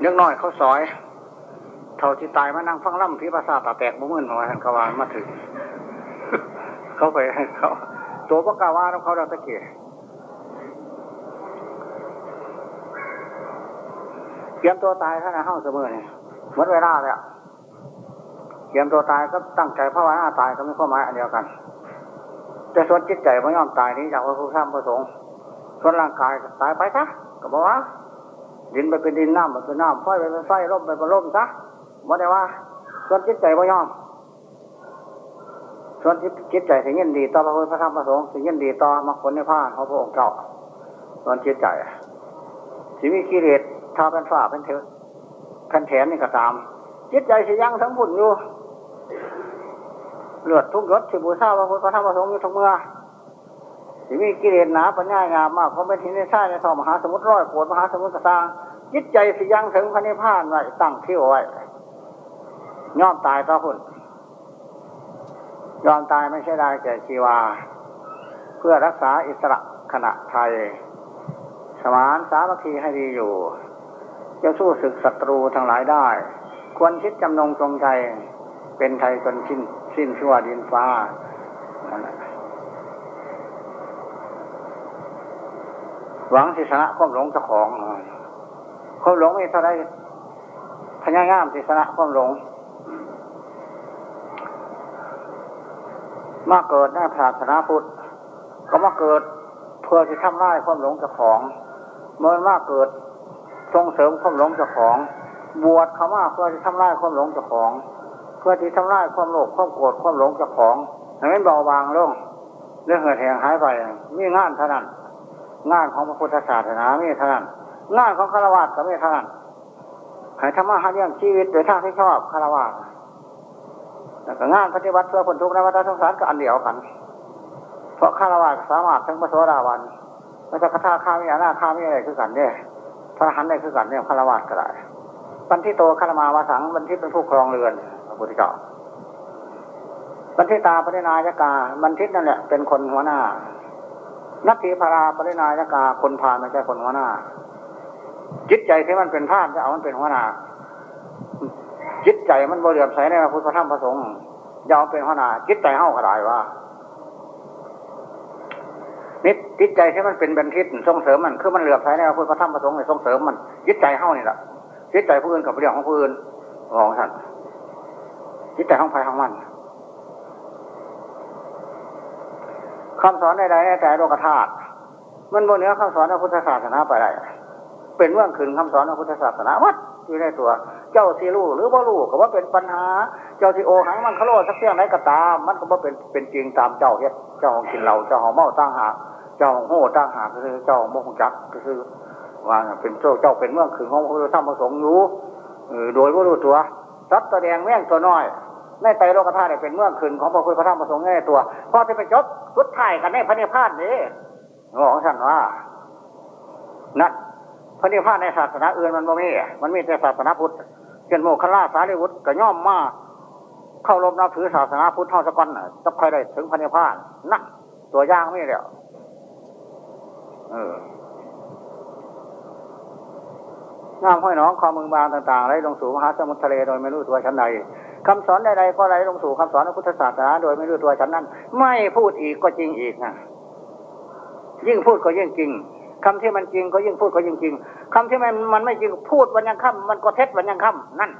เล็กน้อยเขาซอย เท่าที่ตายมานั่งฟังล่ำพิภาษาตาแตกบุ้มื่นมาท่านกวานมาถึง เขาไปเขา ตัวพระกาว่าเขาเราตะเกียเตรียมตัวตายท่านห้องเสมอเนี่ยหมดเวลาแล้วเตรียมตัวตายก็ตั้งใจภาวนาตายก็ไม่ข้อหมายอันเดียวกัน แต่ส่วนจิตใจไม่ยอมตายนี้จากพระพุทธธรรมประสงค์ส่วนร่างกายตายไปซะก็บอกว่า ดินไปเป็นดินน้ำไปเป็นน้ำไฟไปเป็นไฟลมไปเป็นลมซะบอกได้ว่า ส่วนจิตใจไม่ยอม ส่วนจิตใจถึงยินดีต่อพระพุทธพระธรรมประสงค์ถึงยินดีต่อมรรคผลในผ้าของพระองค์เจ้าส่วนจิตใจสิมีกิเลสท้าเป็นฝ้าเป็นเถื่อะแผ่นแถนนี่ก็ตาม จิตใจสิยังทั้งบุญอยู่เลือดทุกยศสิบูชาพระพุทธพระธรรมประสงค์อยู่ทั้งเมื่อ สิมีกิเลสหนาปัญญางามมากเพราะเป็นที่ในชาในทอมหาสมุทรร้อยโกดมหาสมุทรต่างจิตใจสิยังถึงพระนิพพานไว้ตั้งที่ไว้ย่อมตายต่อคุณยอมตายไม่ใช่ได้แก่ชีวา เพื่อรักษาอิสระขณะไทย สมานสามัคคีให้ดีอยู่จะสู้ศึกศัตรูทั้งหลายได้ ควรคิดจำนงจงใจ เป็นไทยจนสิ้นสิ้นชั่วดินฟ้า หวังสิชนะความหลงเจ้าของความหลงไม่เท่าไรพญางามสิชนะความหลง มาเกิดในศาสนาพุทธก็มาเกิดเพื่อที่ทำลายความหลงเจ้าของ เมื่อมาเกิดส่งเสริมความหลงเจ้าของ บวชเขามาเพื่อที่ทำลายความหลงเจ้าของ เพื่อที่ทำลายความโลภความโกรธความหลงเจ้าของให้นเบาบางลงเรื่องเหิดแหงหายไปมีงานเท่านั้น งานของพระพุทธศาสนาไม่เท่านั้นงานของฆราวาสก็ไม่เท่านั้นให้ธรรมะหาเรื่องชีวิตโดยทางที่ชอบฆราวาสแล้วก็งานปฏิบัติเพื่อผลทุกข์ในวัฏสงสารก็อันเดียวกัน เพราะฆราวาสสามารถทั้งพระโสดาบันพระจักรทาข้ามีอนาข้ามีอะไรคือกันเนี่ยพระหันได้คือกันเนี่ยฆราวาสก็ได้บันทิโตฆรมาวาสังบันทิเป็นผู้ครองเรือนพระพุทธเจ้าบันทิตาปรินายกาบันทิตนั่นแหละเป็นคนหัวหน้า นัตถิพาราปรินายกาคนพาไม่ใช่คนหัวหน้า จิตใจที่มันเป็นพานจะเอามันเป็นหัวหน้า จิตใจมันบริเวณใสในพระพุทธธรรมพระสงฆ์ยาวเป็นหัวหน้า จิตใจเฮาก็ได้ว่านิดจิตใจที่มันเป็นบันทิตส่งเสริมมันคือมันเหลือบใสในพระพุทธธรรมพระสงฆ์ในส่งเสริมมันจิตใจเฮานี่แหละจิตใจผู้อื่นกับเรื่องของผู้อื่นของท่านจิตใจของภายของมัน คำสอนใดๆในแต่โลกธาตุมันบนเนื้อคำสอนพระพุทธศาสนาไปได้เป็นเรื่องขืนคำสอนพระพุทธศาสนาวัดอยู่ในตัว เจ้าสีรู้หรือว่ารู้ก็ว่าเป็นปัญหา เจ้าที่โอหังมันขโลดสักเสี้ยงไหนก็ตาม มันก็ว่าเป็นเป็นจริงตามเจ้าเฮ็ดเจ้าของกินเหล้าเจ้าของเมาตั้งหาเจ้าของโห่ตั้งหาก็คือเจ้าของโมหจักก็คือว่าเป็นเจ้าเจ้าเป็นเมื่อขืนของพระพุทธธรรมประสงค์รู้โดยว่ารู้ตัวรัตตัวแดงแม่งตัวน้อย ในไตโลกธาตุเป็นเมื่อคืนของพระพุทธธรรมประสงค์ในตัวพอจะไปจบสุดท้ายกันในพระนิพพานนี่ของท่านว่านั่นพระนิพพานในศาสนาอื่นมันไม่มีมันมีแต่ศาสนาพุทธเช่นโมคลาสารีวุฒิก็ย่อมมาเข้ารบนับถือศาสนาพุทธเท่าสกันจะใครได้ถึงพระนิพพานนั่นตัวย่างไม่เดียวเอองามห้อยน้องคอมึงบางต่างๆไหลลงสู่มหาสมุทรทะเลโดยไม่รู้ตัวชั้นใด คำสอนใดๆก็ไหลลงสู่คำสอนของพุทธศาสนาโดยไม่รู้ตัวฉันนั้น ไม่พูดอีกก็จริงอีกนะยิ่งพูดก็ยิ่งจริงคำที่มันจริงก็ยิ่งพูดก็ยิ่งจริงคำที่มันมันไม่จริงพูดวันยังค่ำมันก็เท็จวันยังค่ำนั่น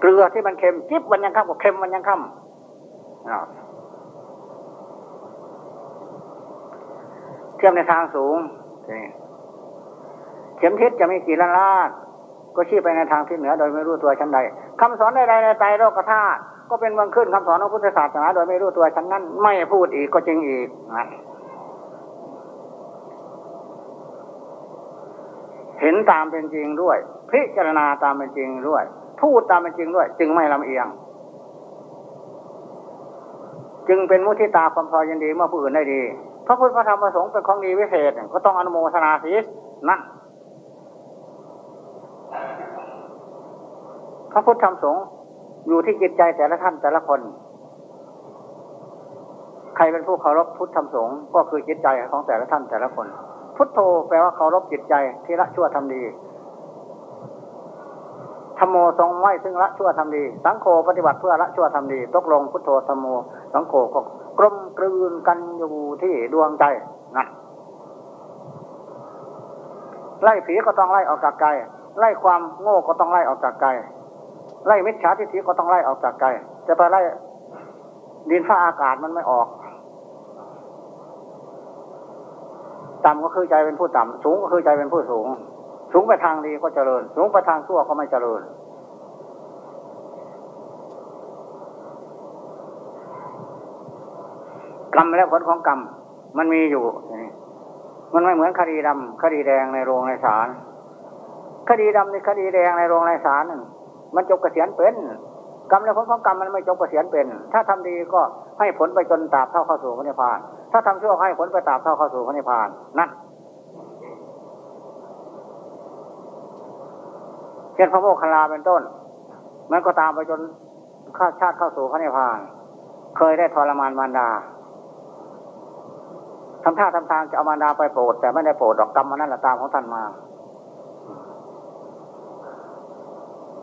เกลือที่มันเค็มจิบวันยังค่ำก็เค็มวันยังค่ำเทียมในทางสูงเข็มทิศจะมีกี่ล้านล้าน ก็ชี้ไปในทางที่เหนือโดยไม่รู้ตัวชั้นใดคำสอนใดในใจโลกธาตุก็เป็นเมืองขึ้นคำสอนของพุทธศาสนาโดยไม่รู้ตัวชั้นนั้น ไม่พูดอีกก็จริงอีกนะเห็นตามเป็นจริงด้วย พิจารณาตามเป็นจริงด้วย พูดตามเป็นจริงด้วย จึงไม่ลำเอียง จึงเป็นมุทิตาความพอยินดีเมื่อผู้อื่นได้ดีพระพุทธธรรมประสงค์เป็นของดีวิเศษ ก็ต้องอนุโมทนาสินั่น พระพุทธธรรมสงฆ์อยู่ที่จิตใจแต่ละท่านแต่ละคน ใครเป็นผู้เคารพพุทธธรรมสงฆ์ก็คือจิตใจของแต่ละท่านแต่ละคน พุทโธแปลว่าเคารพจิตใจที่ละชั่วทำดีธรรมโมทรงไว้ซึ่งละชั่วทำดี สังโฆปฏิบัติเพื่อละชั่วทำดี ตกลงพุทโธธรรมโม สังโฆก็กลมกลืนกันอยู่ที่ดวงใจนะไล่ผีก็ต้องไล่ออกจากใจไล่ความโง่ก็ต้องไล่ออกจากใจ ไล่มิจฉาทิฏฐิก็ต้องไล่ออกจากใจจะไปไล่ดินฟ้าอากาศมันไม่ออก ต่ำก็คือใจเป็นผู้ต่ำสูงก็คือใจเป็นผู้สูง สูงไปทางดีก็เจริญ สูงไปทางชั่วก็ไม่เจริญ กรรมและผลของกรรมมันมีอยู่ มันไม่เหมือนคดีดำคดีแดงในโรงในศาลคดีดำในคดีแดงในโรงในศาล มันจบเกษียณเป็นกรรมและผลของกรรมมันไม่จบเกษียณเป็น ถ้าทำดีก็ให้ผลไปจนตราบเท่าเข้าสู่พระนิพพาน ถ้าทำชั่วให้ผลไปตราบเท่าเข้าสู่พระนิพพานนั่นเช่นพระโมคคัลลาเป็นต้น มันก็ตามไปจนข้าชาติเข้าสู่พระนิพพาน เคยได้ทรมานมารดาทำท่าทำทางจะเอามารดาไปโปรด แต่ไม่ได้โปรดดอกกรรมมันนั่นแหละตามของท่านมา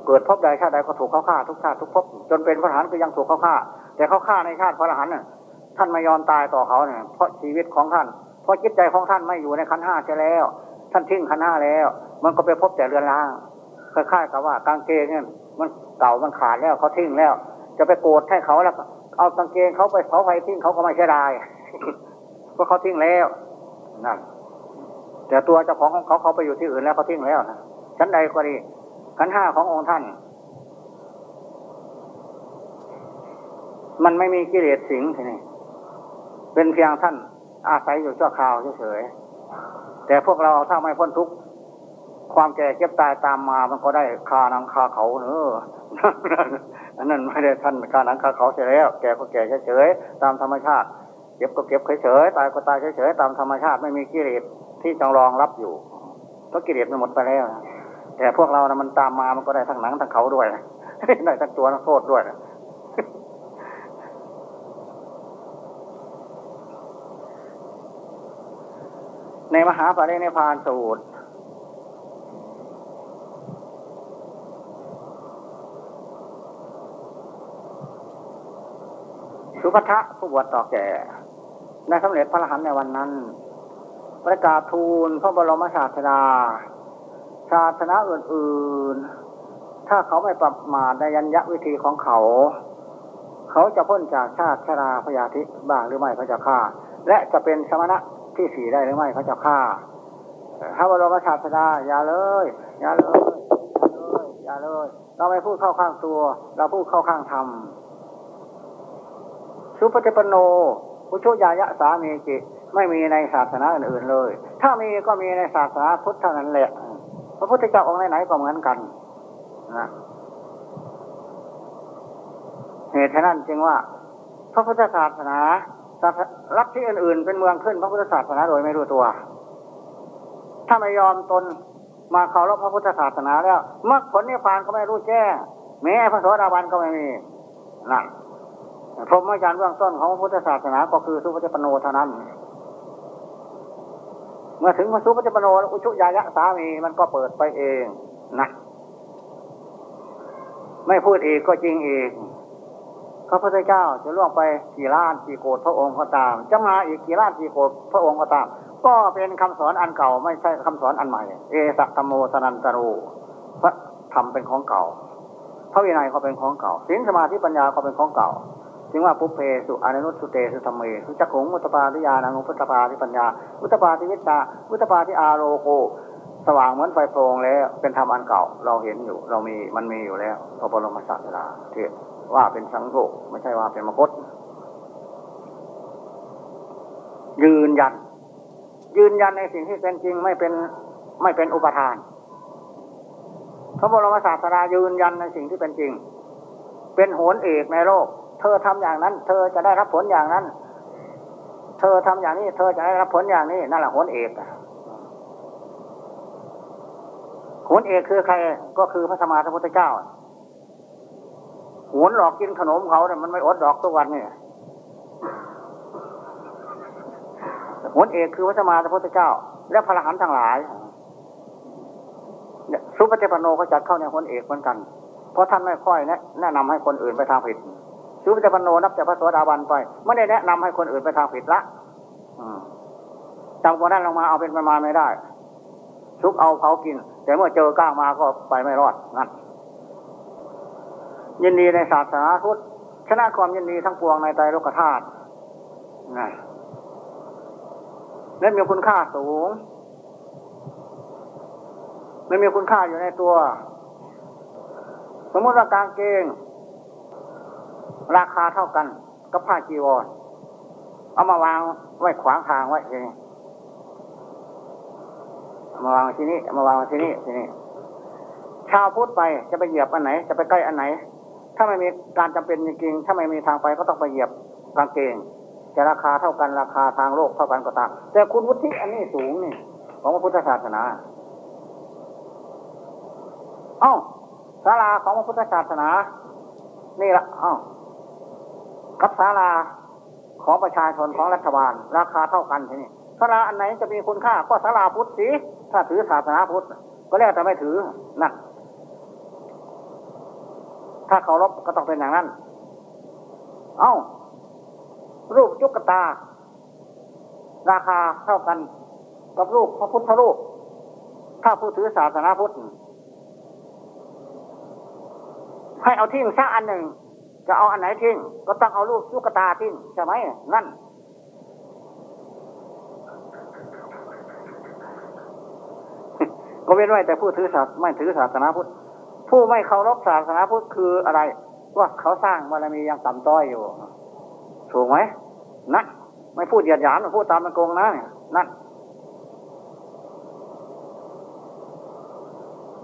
เกิดพบใดชาติใดก็ถูกเขาฆ่าทุกชาติทุกภพจนเป็นพระหานก็ยังถูกเขาฆ่า แต่เขาฆ่าในชาติพระหานน่ะท่านไม่ยอมตายต่อเขาเนี่ยเพราะชีวิตของท่าน เพราะจิตใจของท่านไม่อยู่ในขันห้าใช่แล้ว ท่านทิ้งขันห้าแล้ว มันก็ไปพบแต่เรือนร่างคล้ายๆกับว่ากางเกงเนี่ยมันเก่ามันขาดแล้วเขาทิ้งแล้ว จะไปโกรธให้เขาแล้วเอากางเกงเขาไปเผาไฟทิ้งเขาก็ไม่ใช่ได้เพราะเขาทิ้งแล้วนั่นแต่ตัวเจ้าของของเขาเขาไปอยู่ที่อื่นแล้วเขาทิ้งแล้วนะชั้นใดก็ดี ขันห้าขององค์ท่าน มันไม่มีกิเลสสิงทีนี้เป็นเพียงท่านอาศัยอยู่ชั่วคราวเฉยๆแต่พวกเราถ้าไม่พ้นทุกข์ความแก่เก็บตายตามมามันก็ได้คานังคาเขาเนอะอันนั้นไม่ได้ท่านคานังคาเขาเสียแล้ว แก่ก็แก่เฉยๆตามธรรมชาติ เก็บก็เก็บเฉยๆตายก็ตายเฉยๆตามธรรมชาติไม่มีกิเลสที่จองรองรับอยู่เพราะกิเลสมันหมดไปแล้วนะ แต่พวกเรานะมันตามมามันก็ได้ทั้งหนังทั้งเขาด้วยได้ทั้งตัวทั้งโทษด้วยในมหาปรินิพานสูตร สุภัทะผู้บวชต่อแก่ในสำเร็จพระรหันในวันนั้น ประกาศทูลพระบรมศาสดา ศาสนาอื่น ๆ ถ้าเขาไม่ปรับมาในยัญญวิธีของเขา เขาจะพ้นจากชาติชราพยาธิบ้างหรือไม่พระเจ้าข้าและจะเป็นสมณะที่สี่ได้หรือไม่พระเจ้าข้าพระบรมศาสดาอย่าเลยอย่าเลยอย่าเลยอย่าเลยเราไม่พูดเข้าข้างตัว เราพูดเข้าข้างธรรมสุปฏิปโนพุชุยายะสามีจิไม่มีในศาสนาอื่นๆเลย ถ้ามีก็มีในศาสนาพุทธเท่านั้นแหละ พระพุทธเจ้าองค์ไหนๆก็เหมือนกันนะเหตุฉะนั้นจึงว่า พระพุทธศาสนารัฐที่อื่นๆ เป็นเมืองขึ้น พระพุทธศาสนาโดยไม่รู้ตัว ถ้าไม่ยอมตนมาเคารพพระพุทธศาสนาแล้วมรรคผลนิพพานก็ไม่รู้แจ้งแม้พระโสดาบันก็ไม่มีนั่นพรหมจารย์เบื้องต้นของพระพุทธศาสนาก็คือสุภจปโนเท่านั้น เมื่อถึงพระสุปฏิปโนอุชุยายะสามีมันก็เปิดไปเองนะไม่พูดอีกก็จริงอีกพระพุทธเจ้าจะล่วงไปกี่ล้านกี่โกดพระองค์ก็ตาม จะมาอีกกี่ล้านกี่โกดพระองค์ก็ตาม ก็เป็นคำสอนอันเก่าไม่ใช่คำสอนอันใหม่ เอสักธรรมโมสนันตรูพระธรรมเป็นของเก่า พระวินัยก็เป็นของเก่าสิ่งสมาธิปัญญาก็เป็นของเก่า จึงว่าปุเพสุอนุสุเตสุธรรมเมสุจักขงมุตปาทิยานังอุปตปาทิปัญญาอุตปาทิวิชาอุตปาทิอาโรโกสว่างเหมือนไฟโปร่งแล้วเป็นธรรมอันเก่า เราเห็นอยู่ เรามีมันมีอยู่แล้วพระบรมศาสดาเทศว่าเป็นสังโฆไม่ใช่ว่าเป็นมคตยืนยัน ยืนยันในสิ่งที่เป็นจริงไม่เป็นไม่เป็นอุปทานพระบรมศาสดายืนยันในสิ่งที่เป็นจริง เป็นโหนเอกในโลก เธอทำอย่างนั้น เธอจะได้รับผลอย่างนั้น เธอทำอย่างนี้ เธอจะได้รับผลอย่างนี้นั่นแหละโหนเอกโหนเอกคือใคร ก็คือพระสมมาสัมพุทธเจ้าโหนหลอกกินขนมเขาเนี่ยมันไม่อดดอกทุกวันเนี่ยหนเอกคือพระสมมาพระพุทธเจ้า และพระอรหันต์ทั้งหลายสุปฏิปโนก็จัดเข้าในหนเอกเหมือนกัน เพราะท่านไม่ค่อยแนะนำให้คนอื่นไปทางผิด สุปฏิปโนนับจากพระสวสดาบันไปไม่ได้แนะนำให้คนอื่นไปทางผิดละจำกว่านั้นลงมาเอาเป็นประมาณไม่ได้ทุกเอาเผากิน แต่เมื่อเจอก้างมาก็ไปไม่รอดนั่นยินดีในศาสนาพุทธชนะความยินดีทั้งปวงในใจโลกธาตุนะและมีคุณค่าสูงไม่มีคุณค่าอยู่ในตัว สมมติว่ากางเกง ราคาเท่ากันกับผ้าจีวร เอามาวางไว้ขวางทางไว้เองมาวางที่นี่มาวางที่นี่ที่นี่ชาวพุทธไปจะไปเหยียบอันไหน จะไปใกล้อันไหน ถ้าไม่มีการจำเป็นจริงๆถ้าไม่มีทางไปก็ต้องไปเหยียบกางเกงจะราคาเท่ากันราคาทางโลกเท่ากันก็ตามแต่คุณวุฒิอันนี้สูงนี่ ของพระพุทธศาสนาเอ้าศาลาของพระพุทธศาสนา นี่ละเอ้า กับศาลาของประชาชนของรัฐบาล ราคาเท่ากันทีนี้ศาลาอันไหนจะมีคุณค่าก็ศาลาพุทธสิถ้าถือศาสนาพุทธก็แล้วแต่ไม่ถือนั่นถ้าเคารพก็ต้องเป็นอย่างนั้น เอ้า รูปจุกตา ราคาเท่ากันกับรูปพระพุทธรูป ถ้าผู้ถือศาสนาพุทธให้เอาทิ้งสักอันหนึ่ง จะเอาอันไหนทิ้ง ก็ต้องเอารูปจุกตาทิ้งใช่ไหมนั่น ก็เว้นไว้แต่ผู้ถือศาสไม่ถือศาสนาพุทธผู้ไม่เคารพศาสนาพุทธคืออะไรว่าเขาสร้างบารมียังต่ำต้อยอยู่ ถูกไหมนั่นไม่พูดหยาดหยามพูดตามมันโกงนะนั่น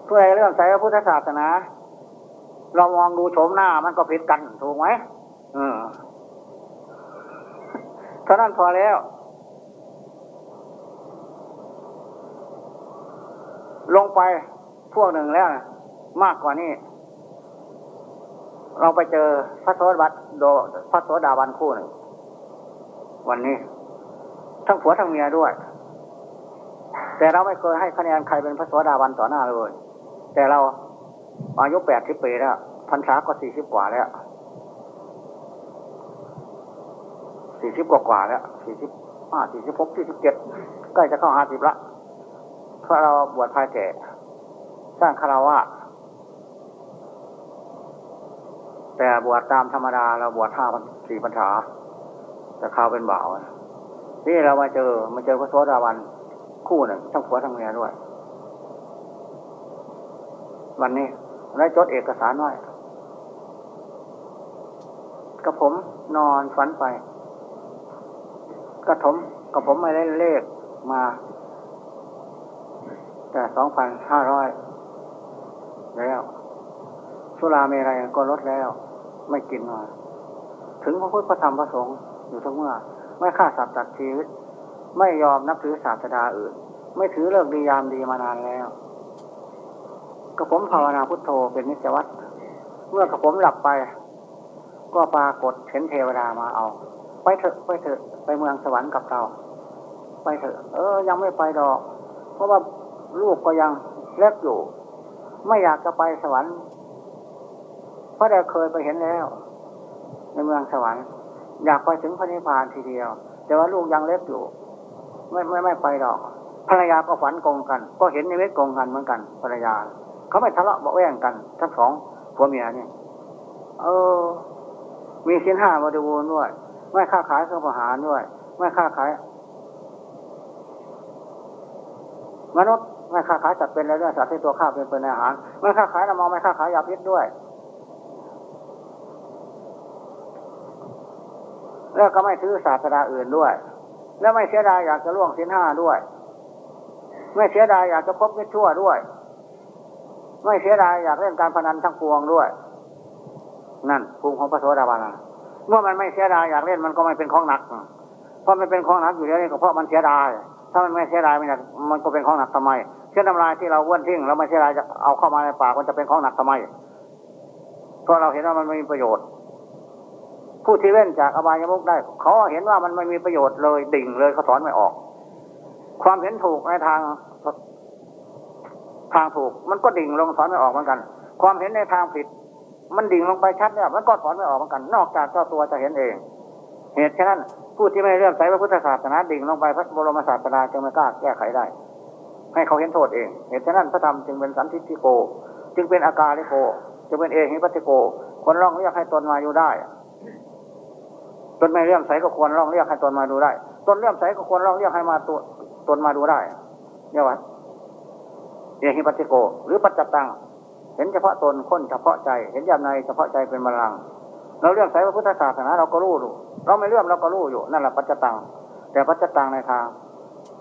เพื่อเรื่องใส่พระพุทธศาสนา เรามองดูโฉมหน้ามันก็ผิดกันถูกไหมเออเท่านั้นพอแล้ว ลงไปพวกหนึ่งแล้วมากกว่านี้ เราไปเจอพระโสดาบันโดพระโสดาบันคู่หนึ่งวันนี้ ทั้งผัวทั้งเมียด้วย แต่เราไม่เคยให้คะแนนใครเป็นพระโสดาบันต่อหน้าเลย แต่เรา อายุแปดสิบปีแล้วพันษาก็สี่สิบกว่าแล้วสี่สิบกว่ากว่าแล้วสี่สิบห้าสี่สิบหกสี่สิบเจ็ดใกล้จะเข้าห้าสิบละเพราะเราบวชภายแก่สร้างคาราวะแต่บวชตามธรรมดาเราบวชห้าสี่พรรษาแต่ข่าวเป็นบ่าวนี่เรามาเจอมาเจอพระโสดาวันคู่หนึ่งทั้งผัวทั้งเมียด้วย วันนี้ ได้จดเอกสารไว้กระผมนอนฝันไปกระผมกระผมไม่ได้เลขมา แต่สองพันห้าร้อยแล้วสุราเมรัยก็ลดแล้ว ไม่กินมาถึงพระพุทธพระธรรมพระสงฆ์อยู่ทั้งเมื่อ ไม่ฆ่าสัตว์ตัดชีวิต ไม่ยอมนับถือศาสดาอื่น ไม่ถือเลิกดียามดีมานานแล้ว กระผมภาวนาพุทโธเป็นนิจวัตรเมื่อกระผมหลับไป ก็ปรากฏเห็นเทวดามาเอา ไปเถอะไปเถอะไปเมืองสวรรค์กับเรา ไปเถอะเออ ยังไม่ไปดอก เพราะว่าลูกก็ยังเล็กอยู่ ไม่อยากจะไปสวรรค์เพราะเราเคยไปเห็นแล้ว ในเมืองสวรรค์ อยากไปถึงพระนิพพานทีเดียว แต่ว่าลูกยังเล็กอยู่ ไม่ไม่ไม่ไปดอก ภรรยาก็ฝันกงกัน ก็เห็นในเวทกงกันเหมือนกันภรรยา เขาไม่ทะเลาะเบาแย่งกัน ทั้งสองผัวเมียเนี่ยเออ มีสินห้าบริบูรณ์ด้วย ไม่ค้าขายเครื่องประหารด้วย ไม่ค้าขายมนุษย์ไม่ค้าขายสัตว์เป็นอะไรด้วยสัตว์ที่ตัวข้าเป็นเป็นอาหาร ไม่ค้าขายน้ำมองไม่ค้าขายยาพิษด้วย แล้วก็ไม่ถือศาสนาอื่นด้วย แล้วไม่เสียดายอยากจะล่วงสินห้าด้วย ไม่เสียดายอยากจะพบมิตรชั่วด้วย ไม่เสียดายอยากเล่นการพนันทั้งปวงด้วย นั่นภูมิของพระโสดาบันเมื่อมันไม่เสียดายอยากเล่นมันก็ไม่เป็นของหนักเพราะมันเป็นของหนักอยู่แล้วนี่ก็เพราะมันเสียดาย ถ้ามันไม่เสียดายมันมันก็เป็นของหนักทำไม เช่นน้ำลายที่เราว้วนทิ้งแล้วไม่เสียดายจะเอาเข้ามาในปากมันจะเป็นของหนักทำไมเพราะเราเห็นว่ามันไม่มีประโยชน์ ผู้ที่เว้นจากอบายมุกได้ เขาเห็นว่ามันไม่มีประโยชน์เลยดิ่งเลยเขาถอนไม่ออก ความเห็นถูกในทาง ทางถูก มันก็ดิ่งลงถอนไม่ออกเหมือนกัน ความเห็นในทางผิด มันดิ่งลงไปชัดเนี่ยมันก็ถอนไม่ออกเหมือนกัน นอกจากเจ้าตัวจะเห็นเอง เหตุฉะนั้นผู้ที่ไม่เลื่อมใสพระพุทธศาสนาดิ่งลงไปพระบรมศาสดาจึงไม่กล้าแก้ไขได้ ให้เขาเห็นโทษเอง เหตุฉะนั้นพระธรรมจึงเป็นสันทิฏฐิโก จึงเป็นอาการิโกจึงเป็นเอหิปัติโก คนร้องเรียกให้ตนมาอยู่ได้ตนไม่เลื่อมใสก็ควรร้องเรียกให้ตนมาดูได้ ตนเลื่อมใสก็ควรร้องเรียกให้มาตัวตนมาดูได้เนี่ยว่า เอหิปัติโก หรือปัจจตัง เห็นเฉพาะตนคนเฉพาะใจ เห็นยามในเฉพาะใจเป็นมรัง เราเลื่อมใสพระพุทธศาสนาเราก็รู้อยู่เราไม่เลื่อมเราก็รู้อยู่นั่นแหละปัจจตัง แต่ปัจจตังในทาง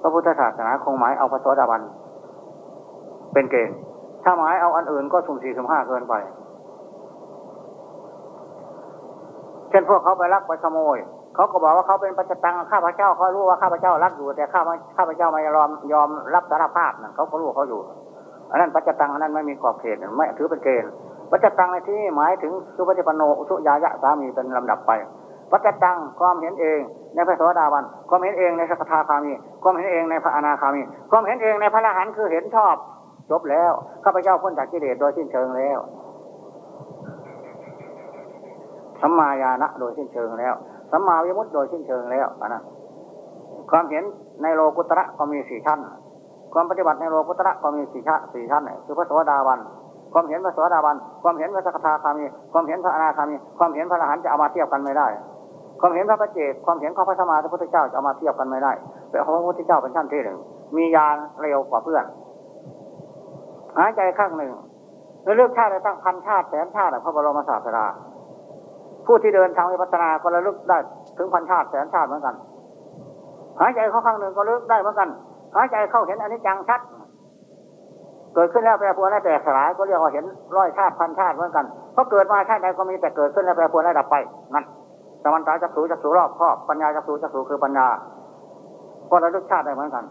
พระพุทธศาสนาคงหมายเอาพระโสดาบันเป็นเกณฑ์ถ้าหมายเอาอันอื่นก็สุ่มสี่สุ่มห้าเกินไปเช่นพวกเขาไปลักไปขโมย เขาก็บอกว่าเขาเป็นปัจจตังข้าพเจ้าเขารู้ว่าข้าพเจ้ารักอยู่แต่ข้าข้าพเจ้าไม่ยอมยอมรับสารภาพนะเขาก็รู้เขาอยู่ อันนั้นปัจจตังอันนั้นไม่มีขอบเขตไม่ถือเป็นเกณฑ์ปัจจตังในที่หมายถึงสุปฏิปโนสุยายะสามีเป็นลำดับไปปัจจตังความเห็นเอง ในพระโสดาบันความเห็นเองในสักทาคามีความเห็นเองในพระอนาคามีความเห็นเองในพระอรหันต์คือเห็นชอบจบแล้วข้าพเจ้าพ้นจากกิเลสโดยสิ้นเชิงแล้วสัมมาญาณะโดยสิ้นเชิงแล้วสัมมาวิมุตติโดยสิ้นเชิงแล้วนะความเห็นในโลกุตระก็มีสี่ชั้น ความปฏิบัติในโลกุตระก็มีสี่ชั้นสี่ชั้นคือพระโสดาบันความเห็นพระโสดาบันความเห็นพระสกทาคามีความเห็นพระอนาคามีความเห็นพระอรหันต์จะเอามาเทียบกันไม่ได้ ความเห็นพระปเจกความเห็นของพระสมมาพระพุทธเจ้าจะเอามาเทียบกันไม่ได้แต่พระพุทธเจ้าเป็นชั้นที่หนึ่งมียานเร็วกว่าเพื่อนหายใจข้างหนึ่งเลือกชาติได้ตั้งพันชาติแสนชาติพระบรมศาสดาผู้ที่เดินทางวิปัสสนาก็ระลึกได้ถึงพันชาติแสนชาติเหมือนกัน หายใจเข้าข้างหนึ่งก็ระลึกได้เหมือนกัน หายใจเข้าเห็นอันนี้จังชัด เกิดขึ้นแล้วแปรปรวนแล้วแตกสลายก็เรียกว่าเห็นร้อยชาติพันชาติเหมือนกันเพราะเกิดมาชาติใดก็มีแต่เกิดขึ้นแล้วแปรปรวนแล้วดับไปนั่นสมันตาจักสูจักสูรอบครอบปัญญาจักสูจักสูคือปัญญาก็ระลึกชาติได้เหมือนกัน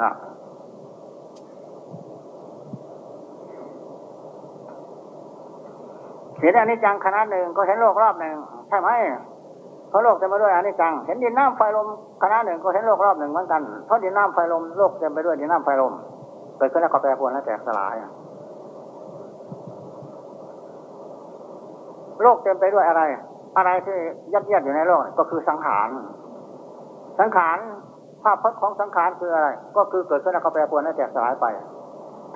นะเห็นอนิจจังขนาดหนึ่งก็เห็นโลกรอบหนึ่งใช่ไหม เพราะโลกเต็มไปด้วยอนิจจัง เห็นดินน้ำไฟลมขนาดหนึ่งก็เห็นโลกรอบหนึ่งเหมือนกัน เพราะดินน้ำไฟลมโลกเต็มไปด้วยดินน้ำไฟลมเกิดขึ้นแล้วก็แปรปรวนแล้วแตกสลายโลกเต็มไปด้วยอะไร อะไรที่ยัดเยียดอยู่ในโลกก็คือสังขาร สังขารภาพพจน์ของสังขารคืออะไร ก็คือเกิดขึ้นแล้วก็แปรปรวนแล้วแตกสลายไป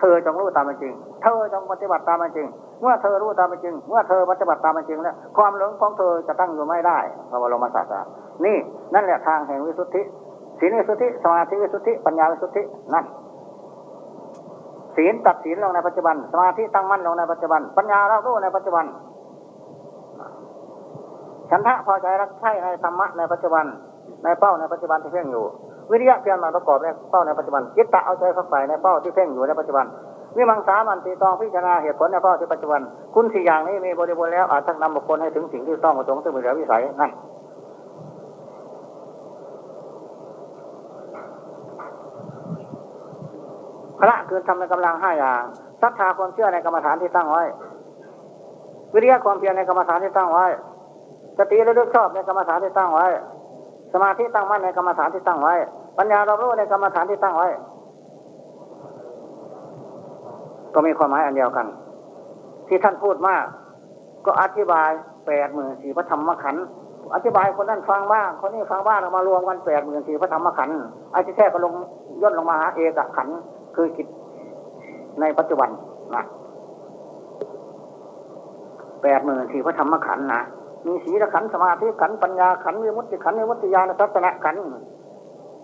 เธอจงรู้ตามเป็นจริง เธอจงปฏิบัติตามเป็นจริง เมื่อเธอรู้ตามเป็นจริง เมื่อเธอปฏิบัติตามเป็นจริงแล้วความหลงของเธอจะตั้งอยู่ไม่ได้พระบรมศาสดานี่นั่นแหละทางแห่งวิสุทธิศีลวิสุทธิสมาธิวิสุทธิปัญญาวิสุทธินั่นศีลตัดศีลลงในปัจจุบัน สมาธิตั้งมั่นลงในปัจจุบัน ปัญญาเรารู้ในปัจจุบันฉันทะพอใจรักใช่ในธรรมะในปัจจุบัน ในเป้าในปัจจุบันที่เพ่งอยู่ วิริยะเพียรมาประกอบในเป้าในปัจจุบันจิตตะเอาใจเข้าใส่ในเป้าที่เพ่งอยู่ในปัจจุบันวิมังสามันตีตองพิจารณาเหตุผลในข้อที่ปัจจุบัน คุณสี่อย่างนี้มีบริบูรณ์แล้วอาจจะนำบุคคลให้ถึงสิ่งที่ต้องประสงค์ซึ่งเป็นเหลือวิสัยนั่นพระคือทำในกำลังห้าอย่างศรัทธาความเชื่อในกรรมฐานที่ตั้งไว้ วิริยะความเพียรในกรรมฐานที่ตั้งไว้สติระลึกชอบในกรรมฐานที่ตั้งไว้ สมาธิตั้งมั่นในกรรมฐานที่ตั้งไว้ ปัญญาเรารู้ในกรรมฐานที่ตั้งไว้ ก็มีความหมายอันเดียวกัน ที่ท่านพูดมาก ก็อธิบายแปดหมื่นสี่พระธรรมขันธ์อธิบายคนนั้นฟังบ้าง คนนี้ฟังบ้างเรามารวมกันแปดหมื่นสี่พระธรรมขันธ์ไอ้ที่แท้ก็ลงย่นลงมาหาเอกขันธ์คือกิจในปัจจุบันนะแปดหมื่นสี่พระธรรมขันธ์นะ มีศีลขันสมาธิขันปัญญาขันธ์วิมุตติขันธ์วิมุตติญาณทัศนะขัน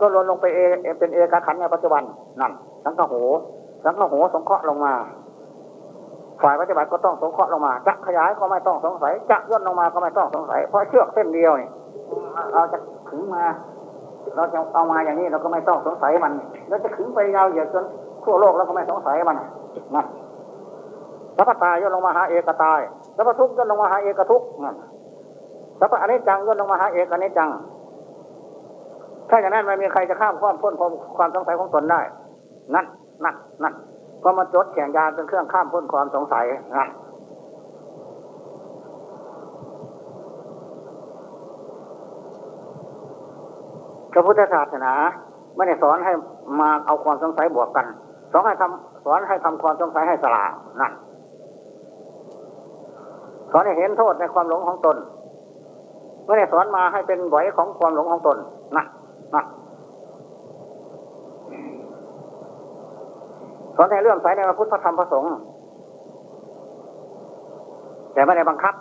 ก็ลดลงไปเอเป็นเอกขันในปัจจุบันนั่น สังฆโห สังฆโหสงเคราะห์ลงมา ฝ่ายปฏิบัติก็ต้องสงเคราะห์ลงมา จะขยายก็ไม่ต้องสงสัย จะย่นลงมาก็ไม่ต้องสงสัย เพราะเชือกเส้นเดียวนี่เราจะขึงมา เราจะเอามาอย่างนี้เราก็ไม่ต้องสงสัยมันเราจะขึงไปยาวเหยียดจนทั่วโลกเราก็ไม่สงสัยมันนะสัพพตายย่นลงมาหาเอกตายสัพพทุกย่นลงมาหาเอกทุกนั่น สัพพะอนิจจังย่นลงมาหาเอกอนิจัง ถ้าอย่างนั้นไม่มีใครจะข้ามความพ้นความความสงสัยของตนได้ นั่นนั่นนั่นพอมาจดแข่งยานเป็นเครื่องข้ามพ้นความสงสัยนะพระพุทธศาสนาไม่ได้สอนให้มาเอาความสงสัยบวกกัน สอนให้ทำสอนให้ทำความสงสัยให้สลานั่นสอนให้เห็นโทษในความหลงของตน ไม่ได้สอนมาให้เป็นไหวของความหลงของตนนะนะสอนให้เรื่องสายในพระพุทธธรรมพระสงฆ์แต่ไม่ได้บังคับ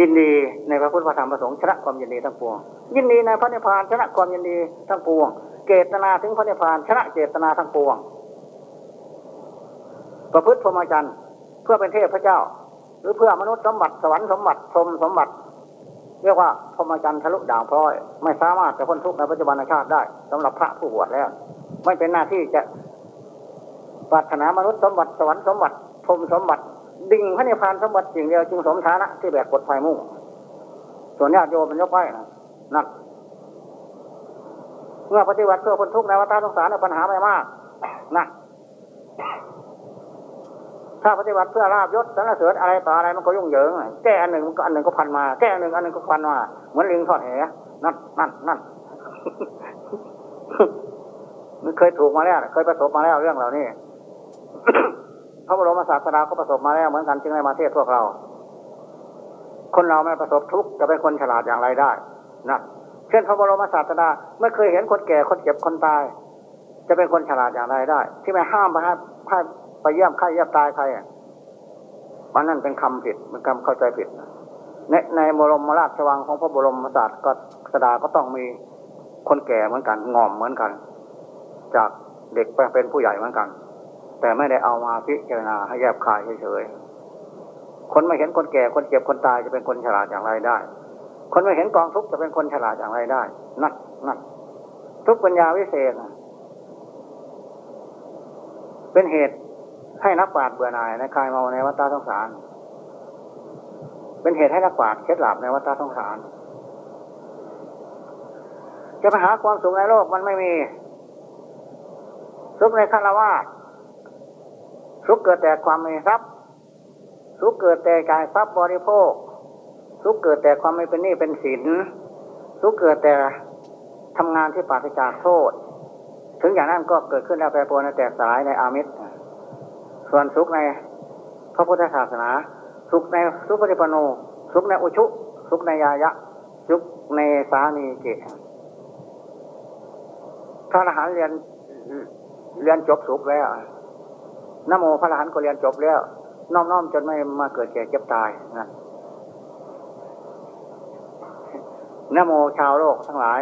ยินดีในพระพุทธธรรมประสงค์ชนะความยินดีทั้งปวง ยินดีในพระนิพพานชนะความยินดีทั้งปวง เจตนาถึงพระนิพพานชนะเจตนาทั้งปวง ประพฤติพรหมจรรย์ เพื่อเป็นเทพพระเจ้า หรือเพื่อมนุษย์สมบัติสวรรค์สมบัติพรมสมบัติ เรียกว่าพรหมจรรย์ทะลุด่างพร้อย ไม่สามารถจะพ้นทุกข์ในปัจจุบันชาติได้สำหรับพระผู้บวชแล้ว ไม่เป็นหน้าที่จะปรารถนามนุษย์สมบัติสวรรค์สมบัติพรมสมบัติ ดิ่งพระนิพพานสมบัติสิ่งเดียวจึงสมฐานะที่แบกกดไฟมุ่ง ส่วนญาติโยมมันยกไว้นั่นเมื่อปฏิบัติเพื่อพ้นทุกข์ในวัฏสงสารปัญหาไม่มากนะ ถ้าปฏิบัติเพื่อลาบยศสรรเสริญอะไรต่ออะไรมันก็ยุ่งเหยิงแก้อันหนึ่งก็อันหนึ่งก็พันมาแก้อันหนึ่งอันหนึ่งก็พันมาเหมือนลิงทอดแหนั่นนั่นนั่นมันเคยถูกมาแล้วเคยประสบมาแล้วเรื่องเหล่านี้พระบรมศาสดาก็ประสบมาแล้วเหมือนกันจึงได้มาเทศพวกเรา คนเราไม่ประสบทุกข์จะเป็นคนฉลาดอย่างไรได้นะเช่นพระบรมศาสดาไม่เคยเห็นคนแก่คนเจ็บคนตาย จะเป็นคนฉลาดอย่างไรได้ ที่ไม่ห้ามไปให้ ไปเยี่ยมใครเยี่ยมตายใครมันนั่นเป็นคำผิดมันคำเข้าใจผิดในในบรมราชวังของพระบรมศาสตร์ก็สดาก็ต้องมีคนแก่เหมือนกันงอมเหมือนกัน จากเด็กไปเป็นผู้ใหญ่เหมือนกัน แต่ไม่ได้เอามาพิจารณาให้แยบคายเฉยๆคนไม่เห็นคนแก่คนเจ็บคนตายจะเป็นคนฉลาดอย่างไรได้ คนไม่เห็นกองทุกข์จะเป็นคนฉลาดอย่างไรได้ นักนักทุกปัญญาวิเศษเป็นเหตุ ให้นักปราชญ์เบื่อหน่ายในคลายเมาในวัฏสงสาร เป็นเหตุให้นักปราชญ์เคล็ดลับในวัฏสงสาร จะไปหาความสุขในโลกมันไม่มี สุขในคาวะสุขเกิดแต่ความมีทรัพย์ สุขเกิดแต่การทรัพย์บริโภค สุขเกิดแต่ความไม่เป็นหนี้เป็นสิน สุขเกิดแต่ทำงานที่ปราศจากโทษ ถึงอย่างนั้นก็เกิดขึ้นแล้วแปรปรวนในแตกสายในอามิตร ส่วนสุขในพระพุทธศาสนา สุขในสุปฏิปโน สุขในอุชุ สุขในยายะ สุขในสามีเกพระอรหันต์เรียนเรียนจบสุขแล้วนโมพระอรหันต์ก็เรียนจบแล้วน้อมๆจนไม่มาเกิดแก่เจ็บตายนะนโมชาวโลกทั้งหลาย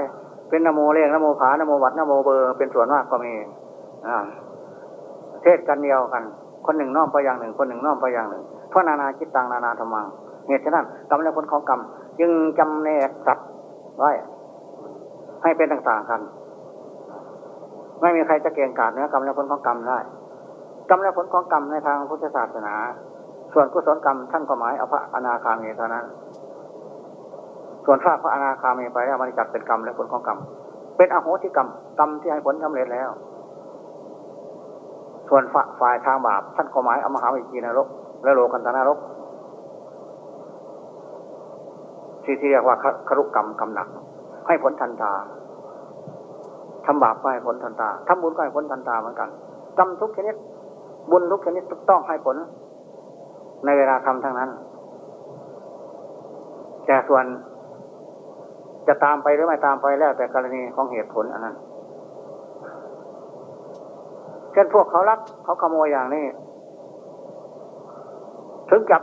เป็นนโมเรียกนโมผานโมวัดนโมเบอร์เป็นส่วนมากก็มีเทศกันเดียวกัน คนหนึ่งน้อมไปอย่างหนึ่ง คนหนึ่งน้อมไปอย่างหนึ่งเพราะนานาคิดตังนานาธรรมังเหตุฉะนั้นกรรมและผลของกรรมจึงจำแนกสัตว์ไว้ให้เป็นต่างๆกัน ไม่มีใครจะเก่งกาจเนื้อกรรมและผลของกรรมได้กรรมและผลของกรรมในทางพุทธศาสนา ส่วนกุศลกรรมท่านก็หมายเอาพระอนาคามีเท่านั้น ส่วนฝากพระอนาคามีไปแล้วมันจัดเป็นกรรมและผลของกรรม เป็นอโหสิกรรมกรรมที่ให้ผลสำเร็จแล้ว ส่วนฝ่ายทางบาปท่านก็หมายเอามหาวิจีนรก และโลกันตนรกที่ที่เรียกว่าครุกรรมกรรมหนัก ให้ผลทันตาทำบาปก็ให้ผลทันตาทำบุญก็ให้ผลทันตาเหมือนกันกรรมทุกชนิด บุญทุกชนิดต้องให้ผล ในเวลาทำทั้งนั้น แต่ส่วนจะตามไปหรือไม่ตามไปแล้วแต่กรณีของเหตุผลอันนั้น เช่นพวกเขารักเขาขโมยอย่างนี้ ถึงจับ